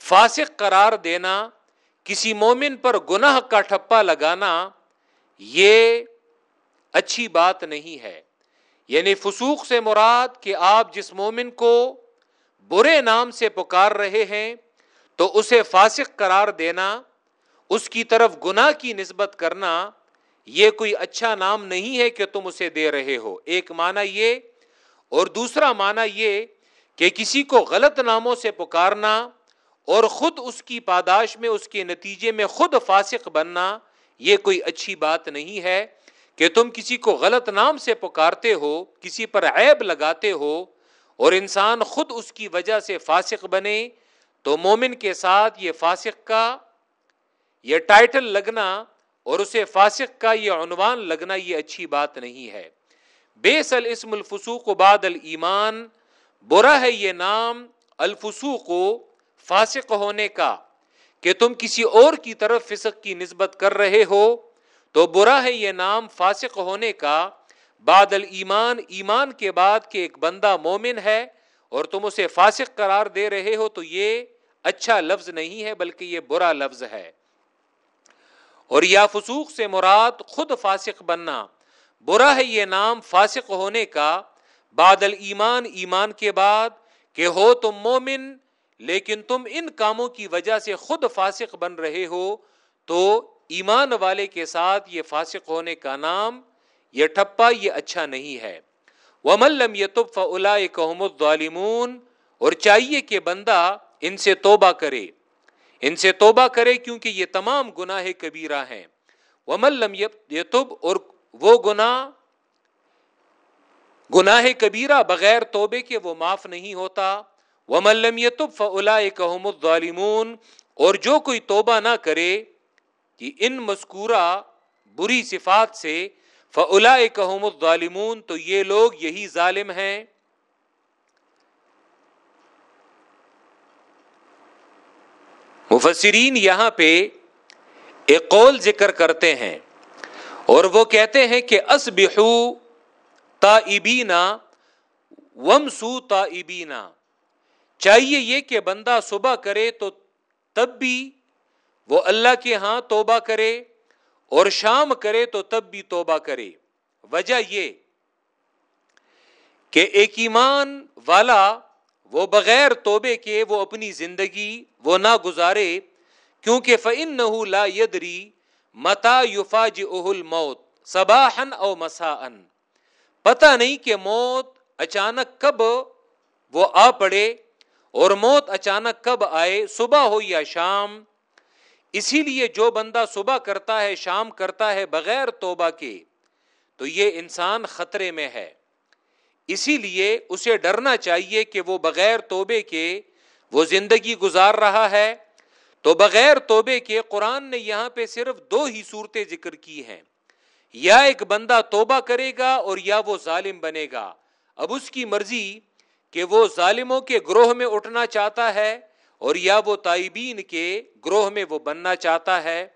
فاسق قرار دینا، کسی مومن پر گناہ کا ٹھپا لگانا یہ اچھی بات نہیں ہے۔ یعنی فسوق سے مراد کہ آپ جس مومن کو برے نام سے پکار رہے ہیں تو اسے فاسق قرار دینا، اس کی طرف گناہ کی نسبت کرنا یہ کوئی اچھا نام نہیں ہے کہ تم اسے دے رہے ہو۔ ایک معنی یہ اور دوسرا معنی یہ کہ کسی کو غلط ناموں سے پکارنا اور خود اس کی پاداش میں، اس کے نتیجے میں خود فاسق بننا، یہ کوئی اچھی بات نہیں ہے کہ تم کسی کو غلط نام سے پکارتے ہو، کسی پر عیب لگاتے ہو اور انسان خود اس کی وجہ سے فاسق بنے۔ تو مومن کے ساتھ یہ فاسق کا یہ ٹائٹل لگنا اور اسے فاسق کا یہ عنوان لگنا یہ اچھی بات نہیں ہے۔ بیس الاسم الفسوق بعد الایمان، برا ہے یہ نام الفسوق فاسق ہونے کا۔ کہ تم کسی اور کی طرف فسق کی نسبت کر رہے ہو، تو برا ہے یہ نام فاسق ہونے کا۔ بعد الایمان، ایمان کے بعد کہ ایک بندہ مومن ہے اور تم اسے فاسق قرار دے رہے ہو، تو یہ اچھا لفظ نہیں ہے، بلکہ یہ برا لفظ ہے۔ اور یا فسوق سے مراد خود فاسق بننا۔ برا ہے یہ نام فاسق ہونے کا۔ بادل ایمان ایمان کے بعد کہ ہو تم مومن، لیکن تم ان کاموں کی وجہ سے خود فاسق بن رہے ہو، تو ایمان والے کے ساتھ یہ فاسق ہونے کا نام، یہ ٹھپا، یہ اچھا نہیں ہے۔ وہ ملم یتب فلا الظالمون۔ اور چاہیے کہ بندہ ان سے توبہ کرے۔ ان سے توبہ کرے کیونکہ یہ تمام گناہ کبیرہ ہیں۔ وہ ملم یتب اور وہ گناہ گناہ کبیرہ بغیر توبے کے وہ معاف نہیں ہوتا۔ وہ ملم یتب فلا الظالمون۔ اور جو کوئی توبہ نہ کرے کہ ان مذکورہ بری صفات سے فلا الظالمون تو یہ لوگ یہی ظالم ہیں۔ مفسرین یہاں پہ ایک قول ذکر کرتے ہیں اور وہ کہتے ہیں کہ اسبحو تائبینا ومسو تائبینا چاہیے یہ کہ بندہ صبح کرے تو تب بھی وہ اللہ کے ہاں توبہ کرے اور شام کرے تو تب بھی توبہ کرے۔ وجہ یہ کہ ایک ایمان والا وہ بغیر توبے کے وہ اپنی زندگی وہ نہ گزارے، کیونکہ فن نہ لا یدری متا یوفاج اہل موت سباہن او مسا ان پتا نہیں کہ موت اچانک کب وہ آ پڑے اور موت اچانک کب آئے، صبح ہو یا شام۔ اسی لیے جو بندہ صبح کرتا ہے، شام کرتا ہے بغیر توبہ کے، تو یہ انسان خطرے میں ہے۔ اسی لیے اسے ڈرنا چاہیے کہ وہ بغیر توبے کے وہ زندگی گزار رہا ہے۔ تو بغیر توبے کے قرآن نے یہاں پہ صرف دو ہی صورتیں ذکر کی ہیں۔ یا ایک بندہ توبہ کرے گا اور یا وہ ظالم بنے گا۔ اب اس کی مرضی کہ وہ ظالموں کے گروہ میں اٹھنا چاہتا ہے اور یا وہ تائبین کے گروہ میں وہ بننا چاہتا ہے۔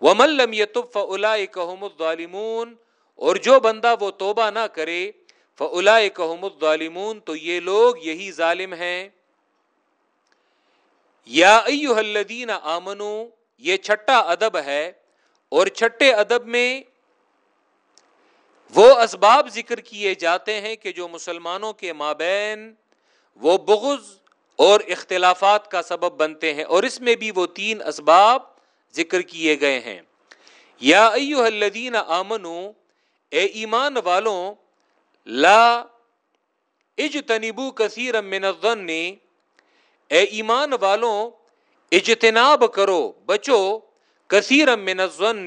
وہ ملم یتف الا الظالمون اور جو بندہ وہ توبہ نہ کرے فلا الظالمون، تو یہ لوگ یہی ظالم ہیں۔ یا الذین آمنو، یہ چھٹا ادب ہے۔ اور چھٹے ادب میں وہ اسباب ذکر کیے جاتے ہیں کہ جو مسلمانوں کے مابین وہ بغض اور اختلافات کا سبب بنتے ہیں۔ اور اس میں بھی وہ تین اسباب ذکر کیے گئے ہیں۔ یا ایو الذین آمنو، اے ایمان والوں لا اجتنبو کثیر من الظن، اے ایمان والوں اجتناب کرو، بچو کثیر من الظن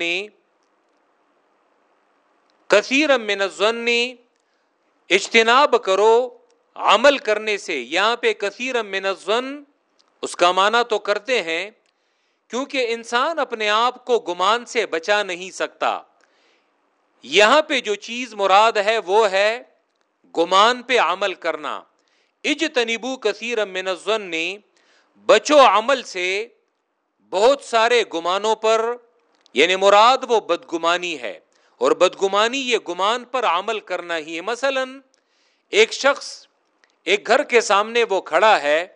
کثیر من الظن، اجتناب کرو، عمل کرنے سے، یہاں پہ کثیر من الظن، اس کا معنی تو کرتے ہیں، کیونکہ انسان اپنے آپ کو گمان سے بچا نہیں سکتا۔ یہاں پہ جو چیز مراد ہے وہ ہے گمان پہ عمل کرنا۔ اج تنیبو کثیر منزن نے بچو عمل سے بہت سارے گمانوں پر یعنی مراد وہ بدگمانی ہے۔ اور بدگمانی یہ گمان پر عمل کرنا ہی ہے۔ مثلا ایک شخص ایک گھر کے سامنے وہ کھڑا ہے،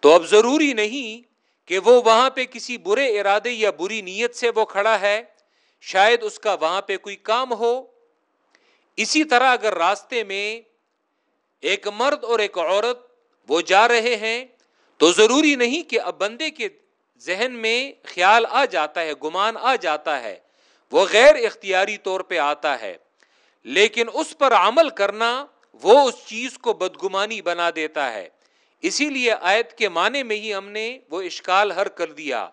تو اب ضروری نہیں کہ وہ وہاں پہ کسی برے ارادے یا بری نیت سے وہ کھڑا ہے۔ شاید اس کا وہاں پہ کوئی کام ہو۔ اسی طرح اگر راستے میں ایک مرد اور ایک عورت وہ جا رہے ہیں، تو ضروری نہیں کہ اب بندے کے ذہن میں خیال آ جاتا ہے، گمان آ جاتا ہے۔ وہ غیر اختیاری طور پہ آتا ہے، لیکن اس پر عمل کرنا وہ اس چیز کو بدگمانی بنا دیتا ہے۔ اسی لیے آیت کے معنی میں ہی ہم نے وہ اشکال ہر کر دیا۔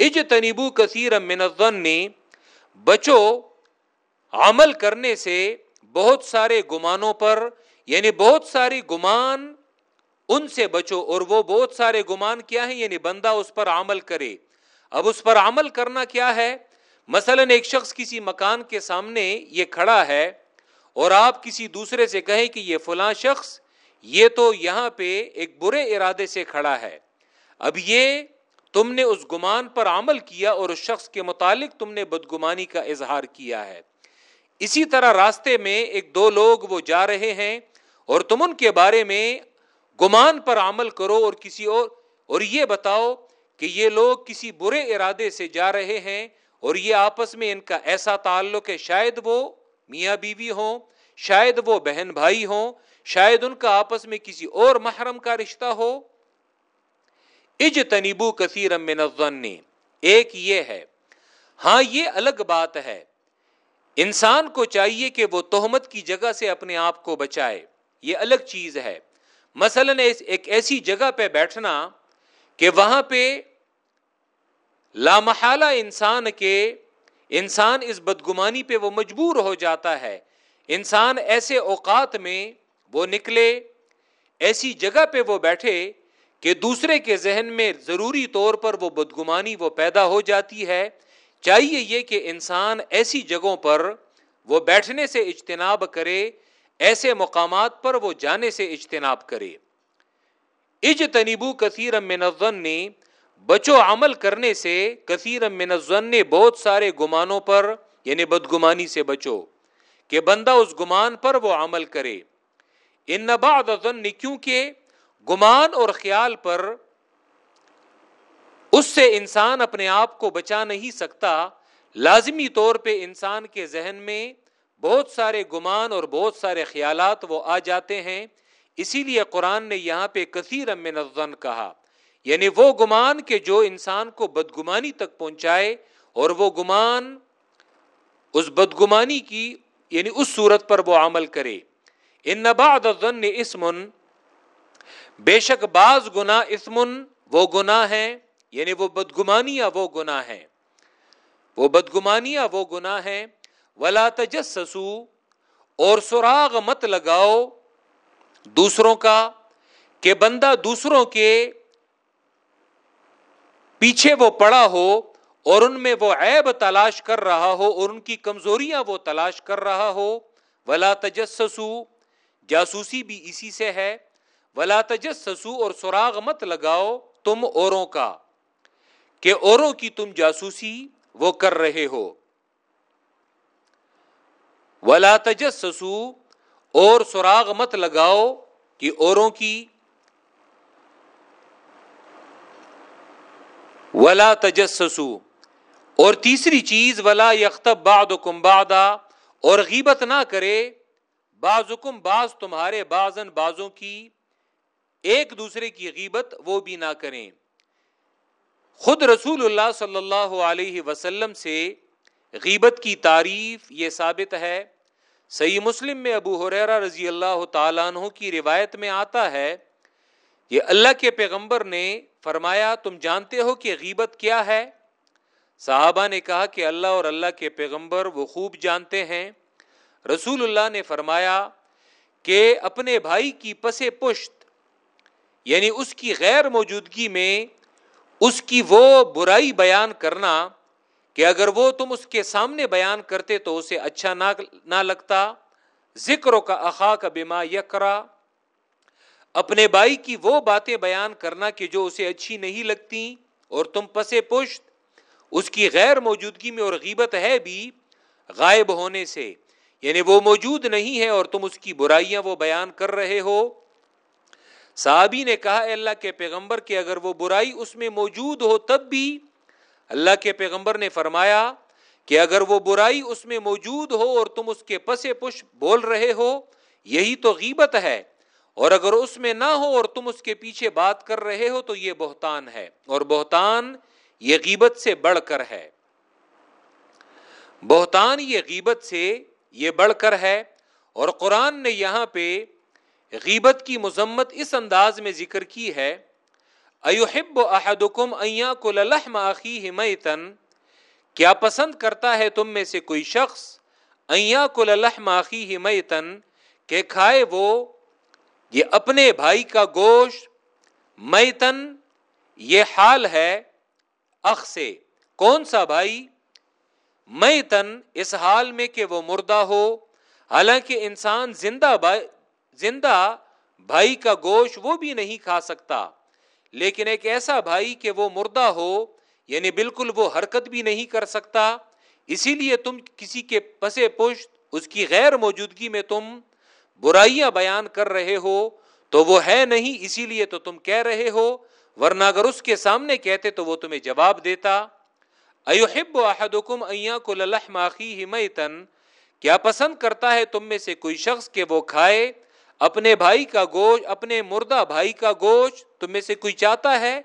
اج تنیبو کثیر منظن نے بچو، عمل کرنے سے بہت سارے گمانوں پر یعنی بہت ساری گمان ان سے بچو اور وہ بہت سارے گمان کیا ہیں یعنی بندہ اس پر عمل کرے۔ اب اس پر عمل کرنا کیا ہے؟ مثلا ایک شخص کسی مکان کے سامنے یہ کھڑا ہے اور آپ کسی دوسرے سے کہیں کہ یہ فلاں شخص، یہ تو یہاں پہ ایک برے ارادے سے کھڑا ہے۔ اب یہ تم نے اس گمان پر عمل کیا اور اس شخص کے متعلق تم نے بدگمانی کا اظہار کیا ہے۔ اسی طرح راستے میں ایک دو لوگ وہ جا رہے ہیں اور تم ان کے بارے میں گمان پر عمل کرو اور کسی اور اور یہ بتاؤ کہ یہ لوگ کسی برے ارادے سے جا رہے ہیں اور یہ آپس میں ان کا ایسا تعلق ہے، شاید وہ میاں بیوی ہوں، شاید وہ بہن بھائی ہوں، شاید ان کا آپس میں کسی اور محرم کا رشتہ ہو۔ اج تنیبو کثیر ایک یہ ہے ہاں یہ الگ بات ہے۔ انسان کو چاہیے کہ وہ تہمت کی جگہ سے اپنے آپ کو بچائے۔ یہ الگ چیز ہے۔ مثلا ایک ایسی جگہ پہ بیٹھنا کہ وہاں پہ لامحالہ انسان کے، انسان اس بدگمانی پہ وہ مجبور ہو جاتا ہے۔ انسان ایسے اوقات میں وہ نکلے، ایسی جگہ پہ وہ بیٹھے کہ دوسرے کے ذہن میں ضروری طور پر وہ بدگمانی وہ پیدا ہو جاتی ہے، چاہیے یہ کہ انسان ایسی جگہوں پر وہ بیٹھنے سے اجتناب کرے، ایسے مقامات پر وہ جانے سے اجتناب کرے۔ اج تنیبو کثیر منظن نے بچو عمل کرنے سے کثیر منظن نے بہت سارے گمانوں پر یعنی بدگمانی سے بچو، کہ بندہ اس گمان پر وہ عمل کرے۔ ان بعد کیونکہ گمان اور خیال پر اس سے انسان اپنے آپ کو بچا نہیں سکتا، لازمی طور پہ انسان کے ذہن میں بہت سارے گمان اور بہت سارے خیالات وہ آ جاتے ہیں۔ اسی لیے قرآن نے یہاں پہ کثیر من کہا یعنی وہ گمان کے جو انسان کو بدگمانی تک پہنچائے اور وہ گمان اس بدگمانی کی یعنی اس صورت پر وہ عمل کرے۔ ان بعد الظن اسمن بے شک بعض گنا اسمن وہ گنا ہے یعنی وہ بدگمانیاں وہ گنا ہے وہ بدگمانیاں وہ گنا ہے ولا تجسسو اور سراغ مت لگاؤ دوسروں کا، کہ بندہ دوسروں کے پیچھے وہ پڑا ہو، اور ان میں وہ عیب تلاش کر رہا ہو، اور ان کی کمزوریاں وہ تلاش کر رہا ہو۔ ولا تجسسو جاسوسی بھی اسی سے ہے۔ ولا تجسسو اور سراغ مت لگاؤ تم اوروں کا کہ اوروں کی تم جاسوسی وہ کر رہے ہو۔ ولا تجسسو اور سراغ مت لگاؤ کہ اوروں کی۔ ولا تجسسو اور تیسری چیز، ولا یختب بعد کم اور غیبت نہ کرے بعض بعض تمہارے بازن بازوں کی۔ ایک دوسرے کی غیبت وہ بھی نہ کریں۔ خود رسول اللہ صلی اللہ علیہ وسلم سے غیبت کی تعریف یہ ثابت ہے۔ صحیح مسلم میں ابو حریرہ رضی اللہ تعالیٰ عنہ کی روایت میں آتا ہے یہ اللہ کے پیغمبر نے فرمایا، تم جانتے ہو کہ غیبت کیا ہے؟ صحابہ نے کہا کہ اللہ اور اللہ کے پیغمبر وہ خوب جانتے ہیں۔ رسول اللہ نے فرمایا کہ اپنے بھائی کی پس پشت یعنی اس کی غیر موجودگی میں اس کی وہ برائی بیان کرنا کہ اگر وہ تم اس کے سامنے بیان کرتے تو اسے اچھا نہ لگتا۔ ذکر کا اخا کا بیما یکرا۔ اپنے بھائی کی وہ باتیں بیان کرنا کہ جو اسے اچھی نہیں لگتی اور تم پسے پشت۔ اس کی غیر موجودگی میں اور غیبت ہے بھی غائب ہونے سے۔ یعنی وہ موجود نہیں ہے اور تم اس کی برائیاں وہ بیان کر رہے ہو۔ صحابی نے کہا، اے اللہ کے پیغمبر، کہ اگر وہ برائی اس میں موجود ہو تب بھی اللہ کے پیغمبر نے فرمایا کہ اگر وہ برائی اس میں موجود ہو اور تم اس کے پسے پش بول رہے ہو، یہی تو غیبت ہے۔ اور اگر اس میں نہ ہو اور تم اس کے پیچھے بات کر رہے ہو، تو یہ بہتان ہے۔ اور بہتان یہ غیبت سے بڑھ کر ہے۔ بہتان یہ غیبت سے یہ بڑھ کر ہے۔ اور قرآن نے یہاں پہ غیبت کی مذمت اس انداز میں ذکر کی ہے ایوہب احدکم ایاں کو للحم اخیہ میتن، کیا پسند کرتا ہے تم میں سے کوئی شخص ایاں کو للحم اخیہ میتن، کہ کھائے وہ، یہ اپنے بھائی کا گوشت، میتن، یہ حال ہے اخ سے، کون سا بھائی؟ میتن اس حال میں کہ وہ مردہ ہو، حالانکہ انسان زندہ زندہ بھائی کا گوشت وہ بھی نہیں کھا سکتا۔ لیکن ایک ایسا بھائی کہ وہ مردہ ہو یعنی بالکل وہ حرکت بھی نہیں کر سکتا۔ اسی لیے تم کسی کے پسے پشت، اس کی غیر موجودگی میں تم برائیاں بیان کر رہے ہو، تو وہ ہے نہیں، اسی لیے تو تم کہہ رہے ہو۔ ورنہ اگر اس کے سامنے کہتے تو وہ تمہیں جواب دیتا۔ ایوحب احدکم ایاں کو للحم اخیہ میتن کیا پسند کرتا ہے تم میں سے کوئی شخص کہ وہ کھائے؟ اپنے بھائی کا گوشت، اپنے مردہ بھائی کا گوشت تم میں سے کوئی چاہتا ہے؟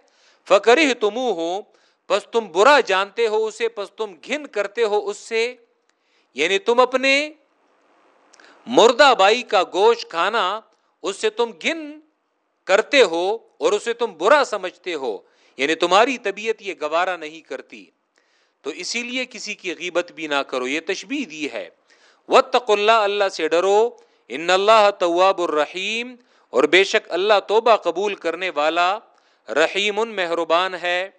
فکر تم ہو پس تم برا جانتے ہو اسے، پس تم گھن کرتے ہو اس سے؟ یعنی تم اپنے مردہ بھائی کا گوشت کھانا اس سے تم گن کرتے ہو اور اسے تم برا سمجھتے ہو یعنی تمہاری طبیعت یہ گوارا نہیں کرتی۔ تو اسی لیے کسی کی غیبت بھی نہ کرو، یہ تشبیح دی ہے۔ وط اللہ اللہ سے ڈرو۔ ان اللہ طواب الرحیم، اور بے شک اللہ توبہ قبول کرنے والا رحیم مہربان ہے۔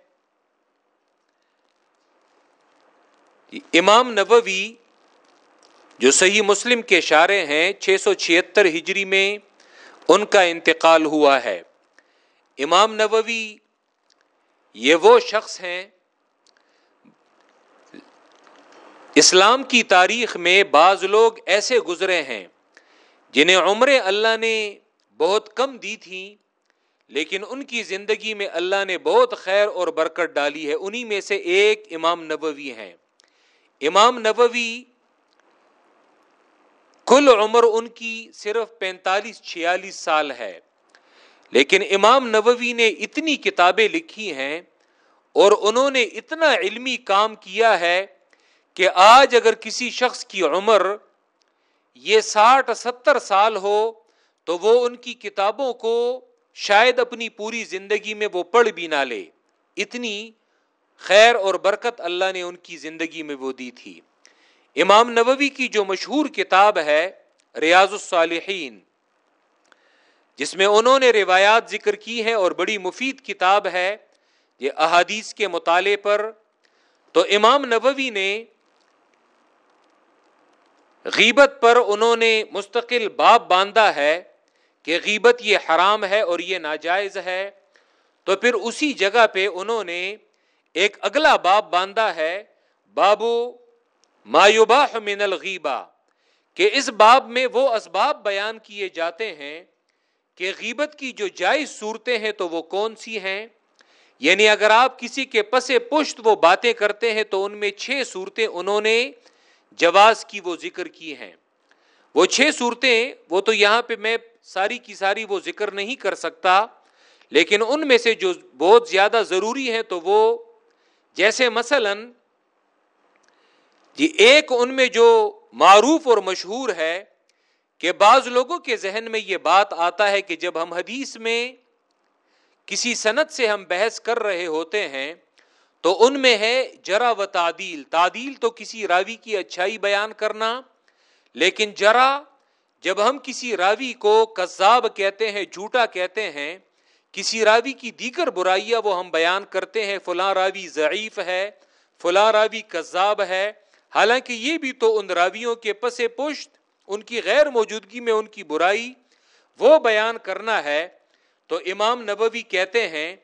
امام نبوی جو صحیح مسلم کے اشارے ہیں، چھ سو چھتر ہجری میں ان کا انتقال ہوا ہے۔ امام نبوی یہ وہ شخص ہیں، اسلام کی تاریخ میں بعض لوگ ایسے گزرے ہیں۔ جنہیں عمر اللہ نے بہت کم دی تھی لیکن ان کی زندگی میں اللہ نے بہت خیر اور برکت ڈالی ہے۔ انہی میں سے ایک امام نبوی ہیں۔ امام نبوی کل عمر ان کی صرف پینتالیس، چھیالیس سال ہے۔ لیکن امام نبوی نے اتنی کتابیں لکھی ہیں اور انہوں نے اتنا علمی کام کیا ہے کہ آج اگر کسی شخص کی عمر یہ ساٹھ ستر سال ہو تو وہ ان کی کتابوں کو شاید اپنی پوری زندگی میں وہ پڑھ بھی نہ لے۔ اتنی خیر اور برکت اللہ نے ان کی زندگی میں وہ دی تھی۔ امام نبوی کی جو مشہور کتاب ہے ریاض الصالحین، جس میں انہوں نے روایات ذکر کی ہیں اور بڑی مفید کتاب ہے یہ احادیث کے مطالعے پر، تو امام نبوی نے غیبت پر انہوں نے مستقل باب باندھا ہے کہ غیبت یہ حرام ہے اور یہ ناجائز ہے۔ تو پھر اسی جگہ پہ انہوں نے ایک اگلا باب باندھا ہے، بابو مایوبا من الغیبا کہ اس باب میں وہ اسباب بیان کیے جاتے ہیں کہ غیبت کی جو جائز صورتیں ہیں تو وہ کون سی ہیں؟ یعنی اگر آپ کسی کے پسے پشت وہ باتیں کرتے ہیں تو ان میں چھ صورتیں انہوں نے جواز کی وہ ذکر کی ہیں۔ وہ چھ صورتیں، وہ تو یہاں پہ میں ساری کی ساری وہ ذکر نہیں کر سکتا، لیکن ان میں سے جو بہت زیادہ ضروری ہیں تو وہ، جیسے مثلا جی ایک ان میں جو معروف اور مشہور ہے کہ بعض لوگوں کے ذہن میں یہ بات آتا ہے کہ جب ہم حدیث میں کسی صنعت سے ہم بحث کر رہے ہوتے ہیں تو ان میں ہے جرا و تعدیل۔ تعدیل تو کسی راوی کی اچھائی بیان کرنا، لیکن جرا جب ہم کسی راوی کو کذاب کہتے ہیں، جھوٹا کہتے ہیں، کسی راوی کی دیگر برائیاں وہ ہم بیان کرتے ہیں، فلاں راوی ضعیف ہے، فلاں راوی کذاب ہے، حالانکہ یہ بھی تو ان راویوں کے پس پشت، ان کی غیر موجودگی میں ان کی برائی وہ بیان کرنا ہے۔ تو امام نبوی کہتے ہیں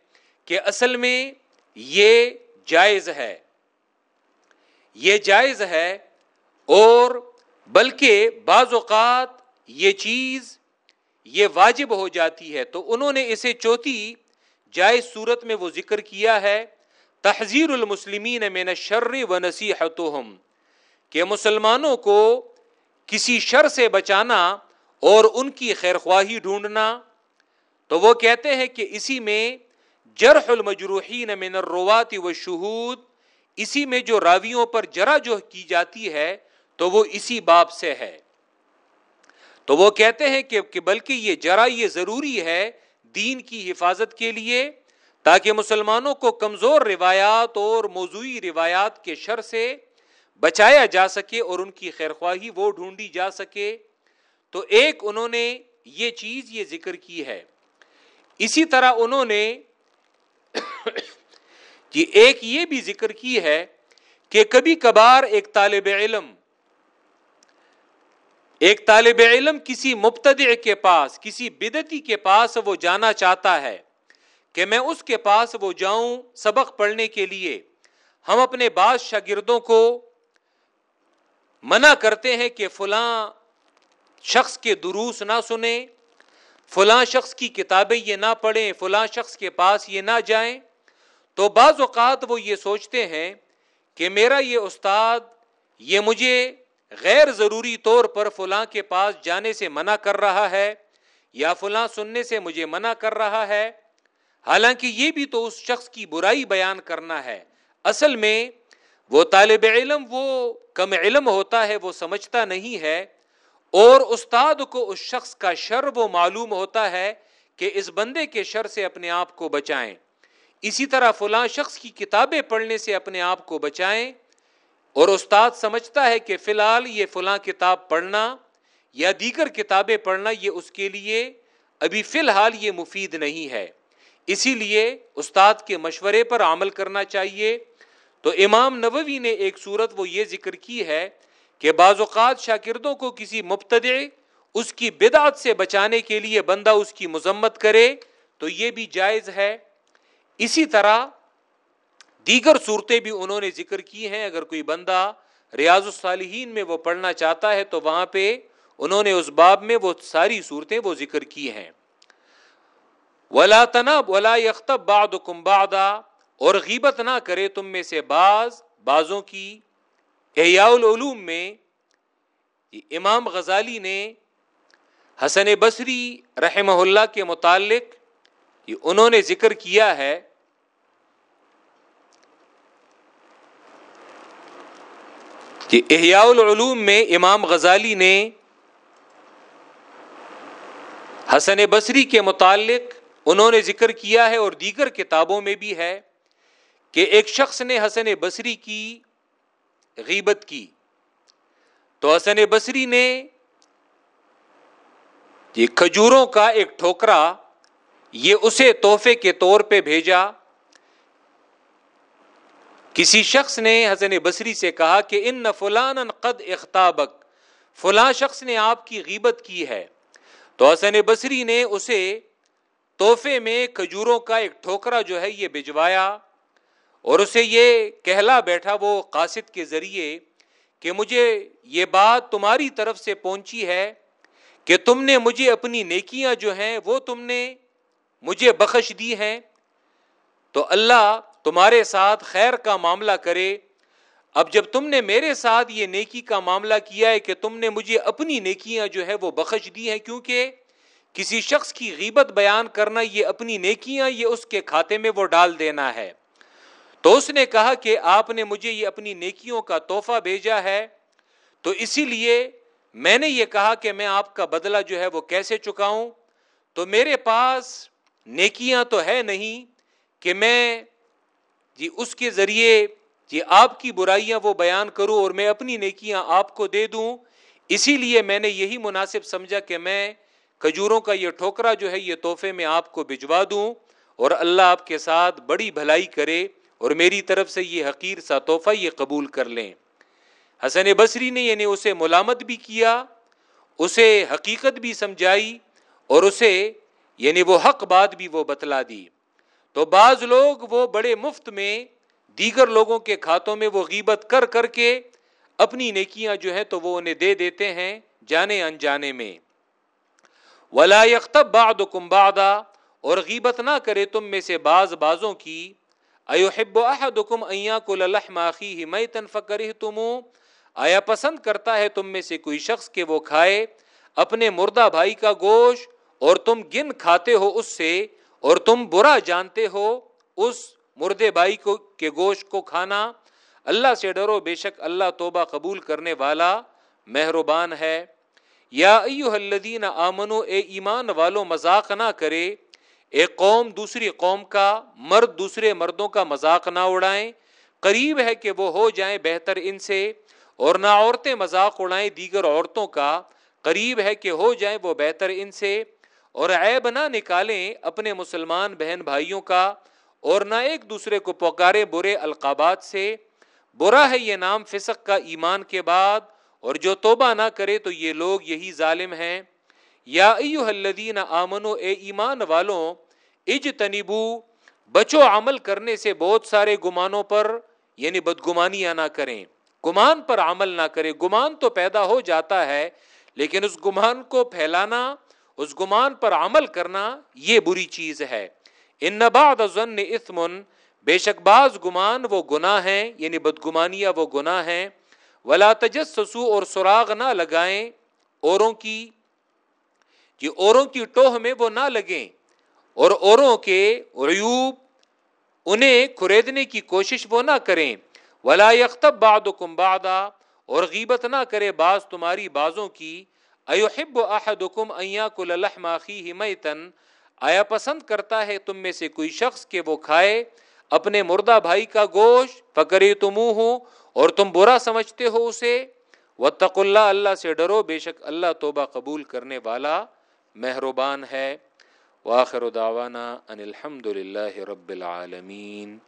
کہ اصل میں یہ جائز ہے۔ یہ جائز ہے اور بلکہ بعض اوقات یہ چیز یہ واجب ہو جاتی ہے۔ تو انہوں نے اسے چوتھی جائز صورت میں وہ ذکر کیا ہے۔ تحذیر المسلمین من الشر و نصیحتهم کہ مسلمانوں کو کسی شر سے بچانا اور ان کی خیر خواہی ڈھونڈنا۔ تو وہ کہتے ہیں کہ اسی میں جرح المجروحین من الروات و شہود اسی میں جو راویوں پر جرا جو کی جاتی ہے، تو وہ اسی باب سے ہے۔ تو وہ کہتے ہیں کہ بلکہ یہ جرا یہ ضروری ہے دین کی حفاظت کے لیے، تاکہ مسلمانوں کو کمزور روایات اور موضوعی روایات کے شر سے بچایا جا سکے اور ان کی خیر خواہی وہ ڈھونڈی جا سکے۔ تو ایک انہوں نے یہ چیز یہ ذکر کی ہے۔ اسی طرح انہوں نے جی ایک یہ بھی ذکر کی ہے کہ کبھی کبھار ایک طالب علم، ایک طالب علم کسی مبتدع کے پاس، کسی بدتی کے پاس وہ جانا چاہتا ہے کہ میں اس کے پاس وہ جاؤں سبق پڑھنے کے لیے۔ ہم اپنے بعض شاگردوں کو منع کرتے ہیں کہ فلاں شخص کے دروس نہ سنیں۔ فلاں شخص کی کتابیں یہ نہ پڑھیں، فلاں شخص کے پاس یہ نہ جائیں۔ تو بعض اوقات وہ یہ سوچتے ہیں کہ میرا یہ استاد یہ مجھے غیر ضروری طور پر فلاں کے پاس جانے سے منع کر رہا ہے یا فلاں سننے سے مجھے منع کر رہا ہے۔ حالانکہ یہ بھی تو اس شخص کی برائی بیان کرنا ہے۔ اصل میں وہ طالب علم، وہ کم علم ہوتا ہے، وہ سمجھتا نہیں ہے۔ اور استاد کو اس شخص کا شر وہ معلوم ہوتا ہے کہ اس بندے کے شر سے اپنے آپ کو بچائیں۔ اسی طرح فلاں شخص کی کتابیں پڑھنے سے اپنے آپ کو بچائیں۔ اور استاد سمجھتا ہے کہ فی الحال یہ فلاں کتاب پڑھنا یا دیگر کتابیں پڑھنا یہ اس کے لیے ابھی فی الحال یہ مفید نہیں ہے۔ اسی لیے استاد کے مشورے پر عمل کرنا چاہیے۔ تو امام نووی نے ایک صورت وہ یہ ذکر کی ہے کہ بعض اوقات شاکردوں کو کسی مبتدع اس کی بدعت سے بچانے کے لیے بندہ اس کی مذمت کرے تو یہ بھی جائز ہے۔ اسی طرح دیگر صورتیں بھی انہوں نے ذکر کی ہیں۔ اگر کوئی بندہ ریاض الصالحین میں وہ پڑھنا چاہتا ہے تو وہاں پہ انہوں نے اس باب میں وہ ساری صورتیں وہ ذکر کی ہیں۔ ولا تنب ولا یختب باد کمبادا اور غیبت نہ کرے تم میں سے بعض بازوں کی۔ احیاء العلوم میں امام غزالی نے حسن بصری رحمہ اللہ کے متعلق انہوں نے ذکر کیا ہے، کہ احیاء العلوم میں امام غزالی نے حسن بصری کے متعلق انہوں نے ذکر کیا ہے اور دیگر کتابوں میں بھی ہے کہ ایک شخص نے حسن بصری کی غیبت کی۔ تو حسن بصری نے یہ کھجوروں کا ایک ٹھوکرا، یہ اسے تحفے کے طور پہ بھیجا۔ کسی شخص نے حسن بصری سے کہا کہ ان فلان قد اختابک، فلاں شخص نے آپ کی غیبت کی ہے۔ تو حسن بصری نے اسے تحفے میں کھجوروں کا ایک ٹھوکرا جو ہے یہ بھجوایا اور اسے یہ کہلا بیٹھا وہ قاصد کے ذریعے کہ مجھے یہ بات تمہاری طرف سے پہنچی ہے کہ تم نے مجھے اپنی نیکیاں جو ہیں وہ تم نے مجھے بخش دی ہیں۔ تو اللہ تمہارے ساتھ خیر کا معاملہ کرے۔ اب جب تم نے میرے ساتھ یہ نیکی کا معاملہ کیا ہے کہ تم نے مجھے اپنی نیکیاں جو ہے وہ بخش دی ہیں، کیونکہ کسی شخص کی غیبت بیان کرنا، یہ اپنی نیکیاں، یہ اس کے کھاتے میں وہ ڈال دینا ہے۔ تو اس نے کہا کہ آپ نے مجھے یہ اپنی نیکیوں کا تحفہ بھیجا ہے۔ تو اسی لیے میں نے یہ کہا کہ میں آپ کا بدلہ جو ہے وہ کیسے چکاؤں؟ تو میرے پاس نیکیاں تو ہے نہیں کہ میں جی اس کے ذریعے جی آپ کی برائیاں وہ بیان کروں اور میں اپنی نیکیاں آپ کو دے دوں۔ اسی لیے میں نے یہی مناسب سمجھا کہ میں کھجوروں کا یہ ٹھوکرا جو ہے یہ تحفے میں آپ کو بھجوا دوں اور اللہ آپ کے ساتھ بڑی بھلائی کرے۔ اور میری طرف سے یہ حقیر سا تحفہ یہ قبول کر لیں۔ حسن بصری نے یعنی اسے ملامت بھی کیا، اسے حقیقت بھی سمجھائی اور اسے یعنی وہ حق بات بھی وہ بتلا دی۔ تو بعض لوگ وہ بڑے مفت میں دیگر لوگوں کے کھاتوں میں وہ غیبت کر کر کے اپنی نیکیاں جو ہیں تو وہ انہیں دے دیتے ہیں جانے انجانے میں۔ ولا یختب باد بعدا اور غیبت نہ کرے تم میں سے بعض بازوں کی۔ ایوحب احدکم ایاں کو للحم اخیہ میتن فکرہتم آیا پسند کرتا ہے تم میں سے کوئی شخص کے وہ کھائے اپنے مردہ بھائی کا گوشت اور تم گن کھاتے ہو اس سے اور تم برا جانتے ہو اس مردے بھائی کو کے گوشت کو کھانا؟ اللہ سے ڈرو، بے شک اللہ توبہ قبول کرنے والا مہربان ہے۔ یا ایو الذین آمنو، اے ایمان والو، مذاق نہ کرے۔ ایک قوم دوسری قوم کا مرد دوسرے مردوں کا مذاق نہ اڑائیں، قریب ہے کہ وہ ہو جائیں بہتر ان سے، اور نہ عورتیں مذاق اڑائیں دیگر عورتوں کا، قریب ہے کہ ہو جائیں وہ بہتر ان سے، اور عیب نہ نکالیں اپنے مسلمان بہن بھائیوں کا، اور نہ ایک دوسرے کو پکارے برے القابات سے۔ برا ہے یہ نام فسق کا ایمان کے بعد، اور جو توبہ نہ کرے تو یہ لوگ یہی ظالم ہیں۔ یا ایوہ الذین آمنو، اے ایمان والوں اجتنبو، بچو عمل کرنے سے بہت سارے گمانوں پر یعنی بدگمانیاں نہ کریں۔ گمان پر عمل نہ کرے۔ گمان تو پیدا ہو جاتا ہے، لیکن اس گمان کو پھیلانا، اس گمان پر عمل کرنا یہ بری چیز ہے۔ ان بعد ظن اثمن بے شک بعض گمان وہ گناہ ہیں یعنی بدگمانیاں وہ گناہ ہیں۔ ولا تجسسو اور سراغ نہ لگائیں، اوروں کی کہ اوروں کی ٹوہ میں وہ نہ لگیں اور اوروں کے ریوب انہیں کھریدنے کی کوشش وہ نہ کریں۔ ولا یختب بعضکم بعضا اور غیبت نہ کرے بعض تمہاری بازوں کی۔ ایحب احدکم ان یاکل لحم اخیہ میتن آیا پسند کرتا ہے تم میں سے کوئی شخص کہ وہ کھائے اپنے مردہ بھائی کا گوشت؟ فکری تم اور تم برا سمجھتے ہو اسے؟ وطق اللہ اللہ سے ڈرو، بے شک اللہ توبہ قبول کرنے والا مہربان ہے۔ واخر دعوانا ان الحمد للہ رب العالمین۔